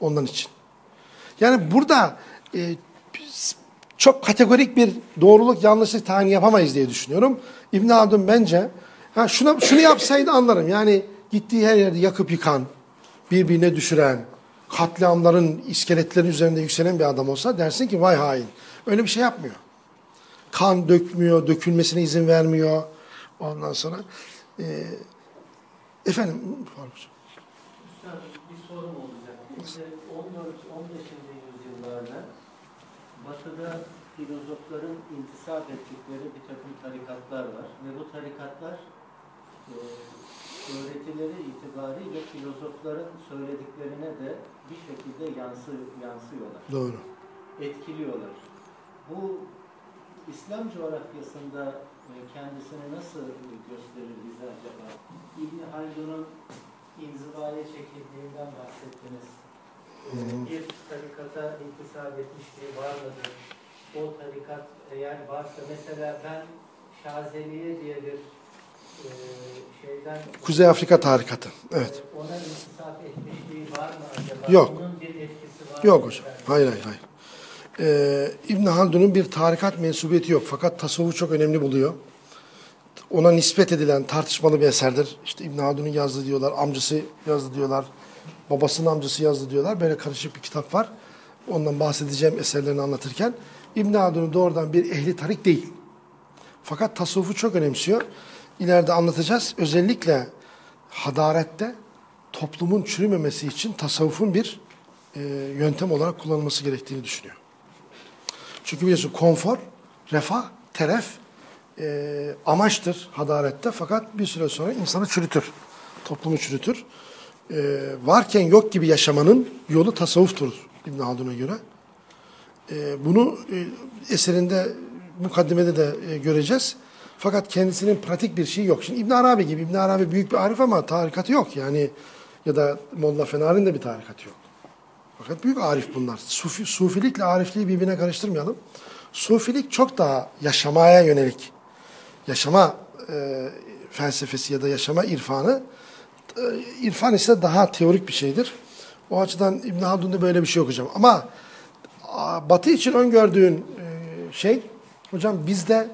Ondan için. Yani burada e, çok kategorik bir doğruluk yanlışlık tayin yapamayız diye düşünüyorum. İbn Haldun bence ha şuna şunu yapsaydı anlarım. Yani gittiği her yerde yakıp yıkan, birbirine düşüren, katliamların iskeletlerin üzerinde yükselen bir adam olsa dersin ki vay hain. Öyle bir şey yapmıyor. Kan dökmüyor, dökülmesine izin vermiyor. Ondan sonra e, efendim Faruk bir sorum olacak. İşte 14-15. yüzyıllarda Batı'da filozofların intisap ettikleri bir takım tarikatlar var. Ve bu tarikatlar öğretileri itibariyle filozofların söylediklerine de bir şekilde yansı, yansıyorlar. Doğru. Etkiliyorlar. Bu İslam coğrafyasında e, kendisini nasıl gösterir bize acaba? İbni Haldun'un inzivaya çekildiğinden bahsettiniz. Ee, Bir tarikata intisap etmişliği var mıdır? O tarikat eğer varsa mesela ben Şazeliye diye bir şeyden Kuzey Afrika tarikatı. Evet. ona etmişliği var mı acaba? Yok. Var Yok mı? hocam. Hayır hayır hayır. Ee, İbn Haldun'un bir tarikat mensubiyeti yok. Fakat tasavvufu çok önemli buluyor. Ona nispet edilen tartışmalı bir eserdir. İşte İbn Haldun'un yazdı diyorlar, amcası yazdı diyorlar, babasının amcası yazdı diyorlar. Böyle karışık bir kitap var. Ondan bahsedeceğim eserlerini anlatırken. İbn Haldun doğrudan bir ehli tarik değil. Fakat tasavvufu çok önemsiyor. İleride anlatacağız. Özellikle hadarette toplumun çürümemesi için tasavvufun bir e, yöntem olarak kullanılması gerektiğini düşünüyor. Çünkü biliyorsun konfor, refah, teref e, amaçtır hadarette fakat bir süre sonra insanı çürütür. Toplumu çürütür. E, varken yok gibi yaşamanın yolu tasavvuftur İbn Haldun'a göre. E, bunu e, eserinde, mukaddimede de e, göreceğiz. Fakat kendisinin pratik bir şeyi yok. Şimdi İbn Arabi gibi, İbn Arabi büyük bir arif ama tarikatı yok. Yani ya da Molla Fenar'ın da bir tarikatı yok. Fakat büyük arif bunlar. Sufi, sufilikle arifliği birbirine karıştırmayalım. Sufilik çok daha yaşamaya yönelik. Yaşama e, felsefesi ya da yaşama irfanı. E, irfan ise daha teorik bir şeydir. O açıdan İbn Haldun'da böyle bir şey yok hocam. Ama Batı için öngördüğün e, şey hocam bizde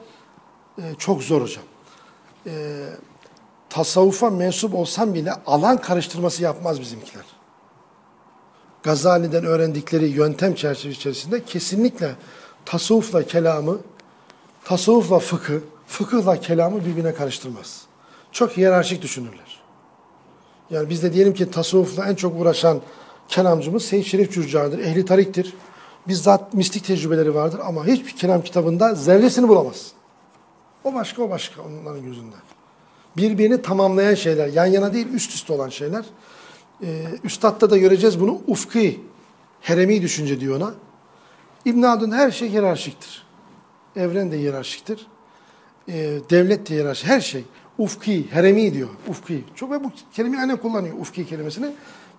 e, çok zor hocam. E, tasavvufa mensup olsam bile alan karıştırması yapmaz bizimkiler. Gazali'den öğrendikleri yöntem çerçevesi içerisinde kesinlikle tasavvufla kelamı, tasavvufla fıkı, fıkıhla kelamı birbirine karıştırmaz. Çok hiyerarşik düşünürler. Yani biz de diyelim ki tasavvufla en çok uğraşan kelamcımız Seyyid Şerif Cürcani'dir, ehli tariktir. Bizzat mistik tecrübeleri vardır ama hiçbir kelam kitabında zerresini bulamazsın. O başka, o başka onların gözünde. Birbirini tamamlayan şeyler, yan yana değil üst üste olan şeyler. Ee, Üstad'da da göreceğiz bunu. Ufki, heremi düşünce diyor ona. İbn Haldun her şey hiyerarşiktir. Evren de hiyerarşiktir. Ee, devlet de hiyerarşik. Her şey. Ufki, heremi diyor. Ufki. Çok ve bu kelimeyi annem kullanıyor. Ufki kelimesini.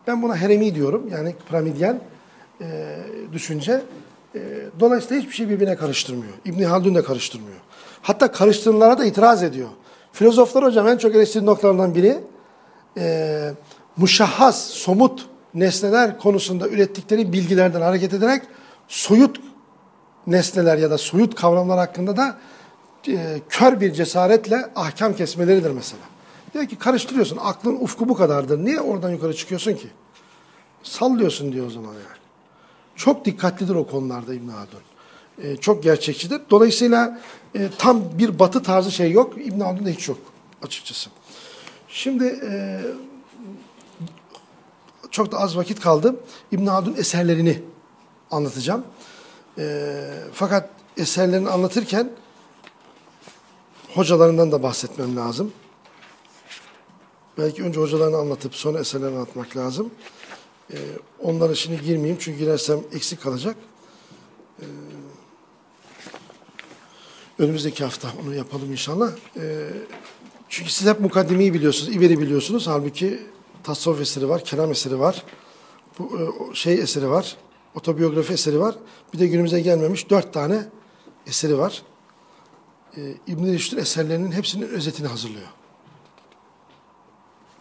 Ben buna heremi diyorum. Yani piramidyen e, düşünce. E, dolayısıyla hiçbir şey birbirine karıştırmıyor. İbn Haldun da karıştırmıyor. Hatta karıştırılanlara da itiraz ediyor. Filozoflar hocam en çok eleştiri noktalarından biri e, muşahhas, somut nesneler konusunda ürettikleri bilgilerden hareket ederek soyut nesneler ya da soyut kavramlar hakkında da e, kör bir cesaretle ahkam kesmeleridir mesela. Diyor ki karıştırıyorsun. Aklın ufku bu kadardır. Niye oradan yukarı çıkıyorsun ki? Sallıyorsun diyor o zaman yani. Çok dikkatlidir o konularda İbn Haldun. E, çok gerçekçidir. Dolayısıyla e, tam bir batı tarzı şey yok. İbn Haldun'da hiç yok açıkçası. Şimdi e, çok da az vakit kaldı. İbn Haldun eserlerini anlatacağım. E, fakat eserlerini anlatırken hocalarından da bahsetmem lazım. Belki önce hocalarını anlatıp sonra eserlerini anlatmak lazım. Ee, onlara şimdi girmeyeyim çünkü girersem eksik kalacak. Ee, önümüzdeki hafta onu yapalım inşallah. Ee, çünkü siz hep mukaddimeyi biliyorsunuz, İberi biliyorsunuz. Halbuki tasavvuf eseri var, kelam eseri var. Bu e, şey eseri var, otobiyografi eseri var. Bir de günümüze gelmemiş dört tane eseri var. Ee, İbn-i Rüşd'ün eserlerinin hepsinin özetini hazırlıyor.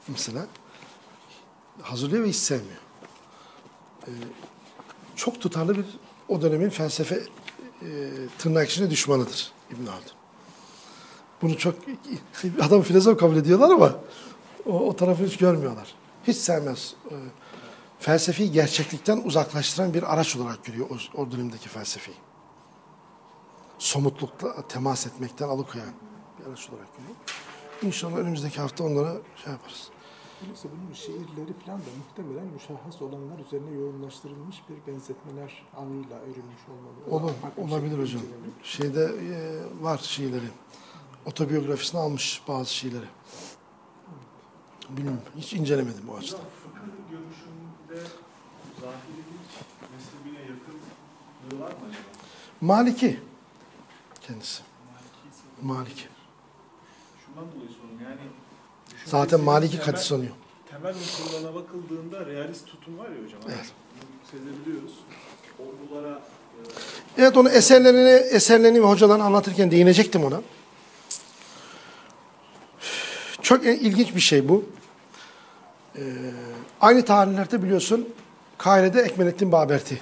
Mesela hazırlıyor ve hiç sevmiyor. Ee, çok tutarlı bir o dönemin felsefe e, tırnak içinde düşmanıdır İbn Haldun. Bunu çok adam filozof kabul ediyorlar ama o, o tarafı hiç görmüyorlar. Hiç sevmez. Ee, felsefi gerçeklikten uzaklaştıran bir araç olarak görüyor o, o dönemdeki felsefeyi. Somutlukla temas etmekten alıkoyan bir araç olarak görüyor. İnşallah önümüzdeki hafta onlara şey yaparız. Dolayısıyla bunun şiirleri falan da muhtemelen müşahhas olanlar üzerine yoğunlaştırılmış bir benzetmeler ağıyla örülmüş olmalı. Olur, bir olabilir şekilde hocam. Şeyde e, var şiirleri. Otobiyografisine almış bazı şiirleri. Bilmiyorum, hiç incelemedim o açıdan. Fıkıh görüşünde zahirilik mezhebine yakınlığı var mı acaba? Maliki kendisi. Maliki Maliki. Şundan dolayı sorun yani Zaten Maliki temel- katı sanıyor. Temel unsurlarına bakıldığında realist tutum var ya hocam. Evet. Sezebiliyoruz. Olgulara e, Evet onu eserlerini, eserlerini ve hocalarını anlatırken değinecektim ona. Çok ilginç bir şey bu. Ee, aynı tarihlerde biliyorsun Kahire'de Ekmelettin Baberti.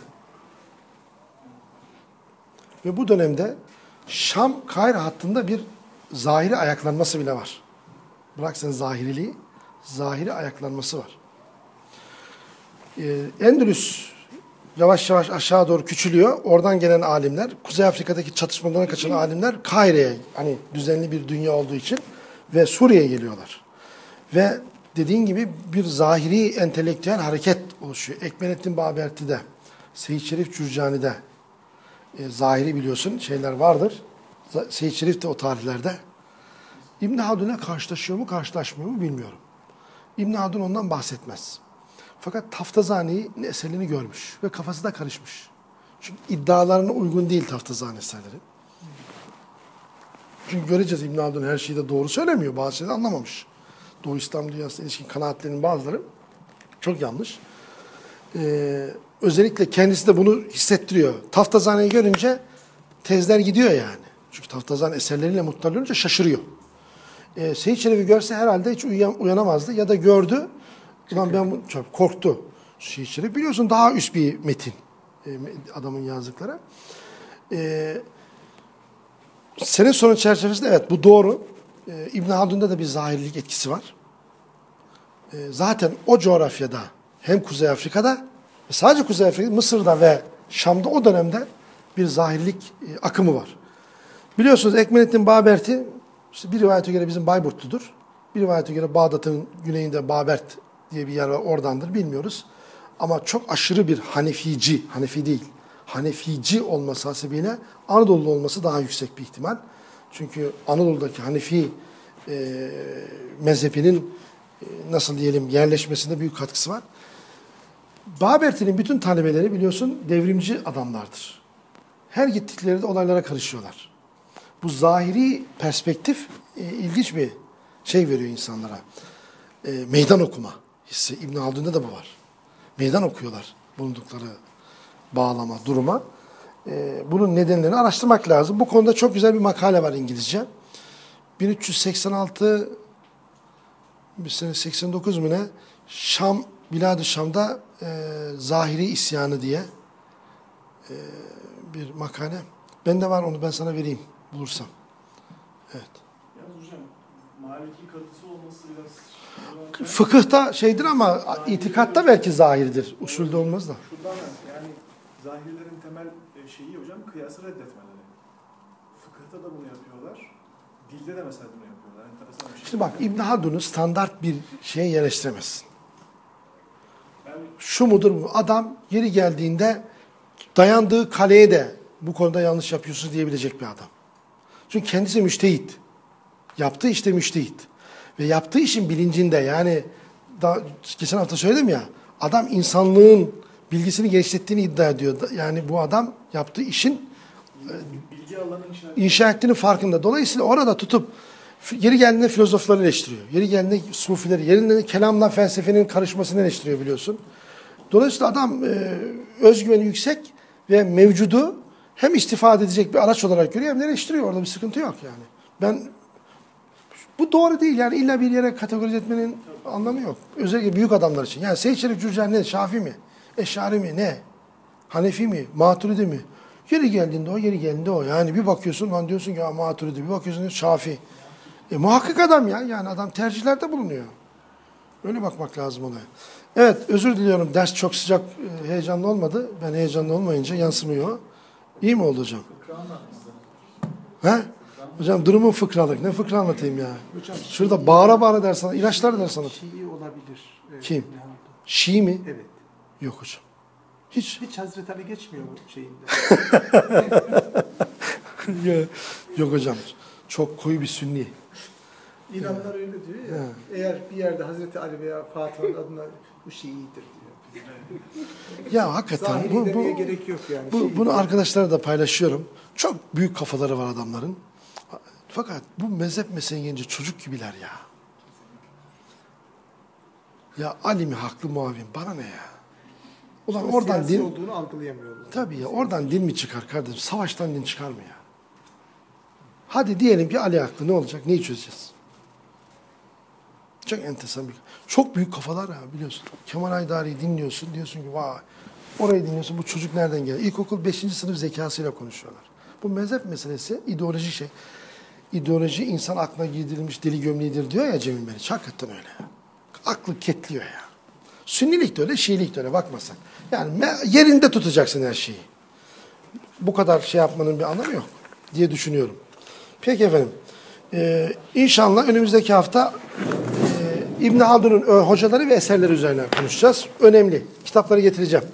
Ve bu dönemde Şam Kahire hattında bir zahiri ayaklanması bile var. Bırak sen zahiriliği, zahiri ayaklanması var. Ee, Endülüs yavaş yavaş aşağı doğru küçülüyor. Oradan gelen alimler, Kuzey Afrika'daki çatışmalardan kaçan alimler Kahire'ye, hani düzenli bir dünya olduğu için ve Suriye'ye geliyorlar. Ve dediğin gibi bir zahiri entelektüel hareket oluşuyor. Ekmelettin Baberti'de, Seyit Şerif Cürcani'de e, zahiri biliyorsun şeyler vardır. Seyit Şerif de o tarihlerde. İbn Haldun'la karşılaşıyor mu, karşılaşmıyor mu bilmiyorum. İbn Haldun ondan bahsetmez. Fakat Taftazani'nin eserini görmüş ve kafası da karışmış. Çünkü iddialarına uygun değil Taftazani eserleri. Çünkü göreceğiz İbn Haldun her şeyi de doğru söylemiyor. Bazı şeyleri anlamamış. Doğu İslam dünyasına ilişkin kanaatlerinin bazıları çok yanlış. Ee, özellikle kendisi de bunu hissettiriyor. Taftazani'yi görünce tezler gidiyor yani. Çünkü Taftazani eserleriyle mutlaka olunca şaşırıyor. Ee, Seyit görse herhalde hiç uyan- uyanamazdı ya da gördü. Ulan ben çok korktu. Seyit biliyorsun daha üst bir metin e, adamın yazdıkları. Ee, senin sorun çerçevesinde evet bu doğru. Ee, İbn Haldun'da da bir zahirlik etkisi var. Ee, zaten o coğrafyada hem Kuzey Afrika'da sadece Kuzey Afrika'da Mısır'da ve Şam'da o dönemde bir zahirlik e, akımı var. Biliyorsunuz Ekmelettin Baberti işte bir rivayete göre bizim Bayburtludur. Bir rivayete göre Bağdat'ın güneyinde Babert diye bir yer var oradandır bilmiyoruz. Ama çok aşırı bir Hanefici, Hanefi değil, Hanefici olması hasebiyle Anadolu olması daha yüksek bir ihtimal. Çünkü Anadolu'daki Hanefi e, mezhebinin e, nasıl diyelim yerleşmesinde büyük katkısı var. Baberti'nin bütün talebeleri biliyorsun devrimci adamlardır. Her gittikleri de olaylara karışıyorlar. Bu zahiri perspektif e, ilginç bir şey veriyor insanlara. E, meydan okuma hissi. İbn Haldun'da da bu var. Meydan okuyorlar bulundukları bağlama, duruma. E, bunun nedenlerini araştırmak lazım. Bu konuda çok güzel bir makale var İngilizce. 1386 bir sene 89 mu ne? Şam, Bilad-ı Şam'da e, Zahiri isyanı diye e, bir makale. Bende var onu ben sana vereyim bulursam. Evet. Yalnız hocam Maliki katısı olması biraz... Fıkıhta şeydir ama itikatta belki zahirdir. Usulde olmaz da. Şuradan yani zahirlerin temel e, şeyi hocam kıyası reddetmeleri. Fıkıhta da bunu yapıyorlar. Dilde de mesela bunu yapıyorlar. Enteresan bir şey. Şimdi bak İbn Haldun'u standart bir şeye yerleştiremezsin. Şu mudur bu? Adam yeri geldiğinde dayandığı kaleye de bu konuda yanlış yapıyorsunuz diyebilecek bir adam. Çünkü kendisi müştehit. Yaptığı işte müştehit. Ve yaptığı işin bilincinde yani daha geçen hafta söyledim ya adam insanlığın bilgisini geliştirdiğini iddia ediyor. Yani bu adam yaptığı işin bilgi alanı inşa inşa ettiğinin farkında. Dolayısıyla orada tutup yeri geldiğinde filozofları eleştiriyor. Yeri geldiğinde sufileri, yerinde kelamla felsefenin karışmasını eleştiriyor biliyorsun. Dolayısıyla adam e, özgüveni yüksek ve mevcudu hem istifade edecek bir araç olarak görüyor hem de eleştiriyor. Orada bir sıkıntı yok yani. Ben bu doğru değil yani illa bir yere kategorize etmenin anlamı yok. Özellikle büyük adamlar için. Yani Seyyid Şerif Cürcan ne? Şafi mi? Eşari mi? Ne? Hanefi mi? Maturidi mi? Yeri geldiğinde o, yeri geldiğinde o. Yani bir bakıyorsun lan diyorsun ki Maturidi, bir bakıyorsun Şafi. E muhakkak adam ya. Yani adam tercihlerde bulunuyor. Öyle bakmak lazım olaya. Evet özür diliyorum. Ders çok sıcak, e, heyecanlı olmadı. Ben heyecanlı olmayınca yansımıyor. İyi mi oldu hocam? He? Hocam durumun fıkralık. Ne fıkra anlatayım ya? Hocam Şurada bağıra bağıra ders anlat. İlaçlar ders anlat. Şii olabilir. Evet, Kim? Haldun. Şii mi? Evet. Yok hocam. Hiç. Hiç Hazreti Ali geçmiyor bu şeyinde. [LAUGHS] Yok hocam. Çok koyu bir sünni. İranlar öyle diyor ya. Evet. Eğer bir yerde Hazreti Ali veya Fatih'in adına bu Şii'dir diyor. Ya hakikaten bu, bu, gerek yok yani. bu, Şii. bunu arkadaşlara da paylaşıyorum. Çok büyük kafaları var adamların. Fakat bu mezhep meseleye gelince çocuk gibiler ya. Ya Ali mi haklı muavin bana ne ya? Ulan Sonra oradan siyasi din, olduğunu algılayamıyorlar. tabii ya oradan din mi çıkar kardeşim? Savaştan din çıkar mı ya? Hadi diyelim ki Ali haklı ne olacak? Neyi çözeceğiz? Çok enteresan bir... Çok büyük kafalar ya biliyorsun. Kemal Aydari'yi dinliyorsun. Diyorsun ki vay. Orayı dinliyorsun. Bu çocuk nereden geldi? İlkokul 5. sınıf zekasıyla konuşuyorlar. Bu mezhep meselesi ideolojik şey. İdeoloji insan aklına girdirilmiş deli gömleğidir diyor ya Cemil Meriç. Hakikaten öyle. Aklı ketliyor ya. Sünnilik de öyle, Şiilik de öyle bakmasan. Yani yerinde tutacaksın her şeyi. Bu kadar şey yapmanın bir anlamı yok diye düşünüyorum. Peki efendim. Ee, inşallah önümüzdeki hafta İbn Haldun'un ö, hocaları ve eserleri üzerine konuşacağız. Önemli. Kitapları getireceğim.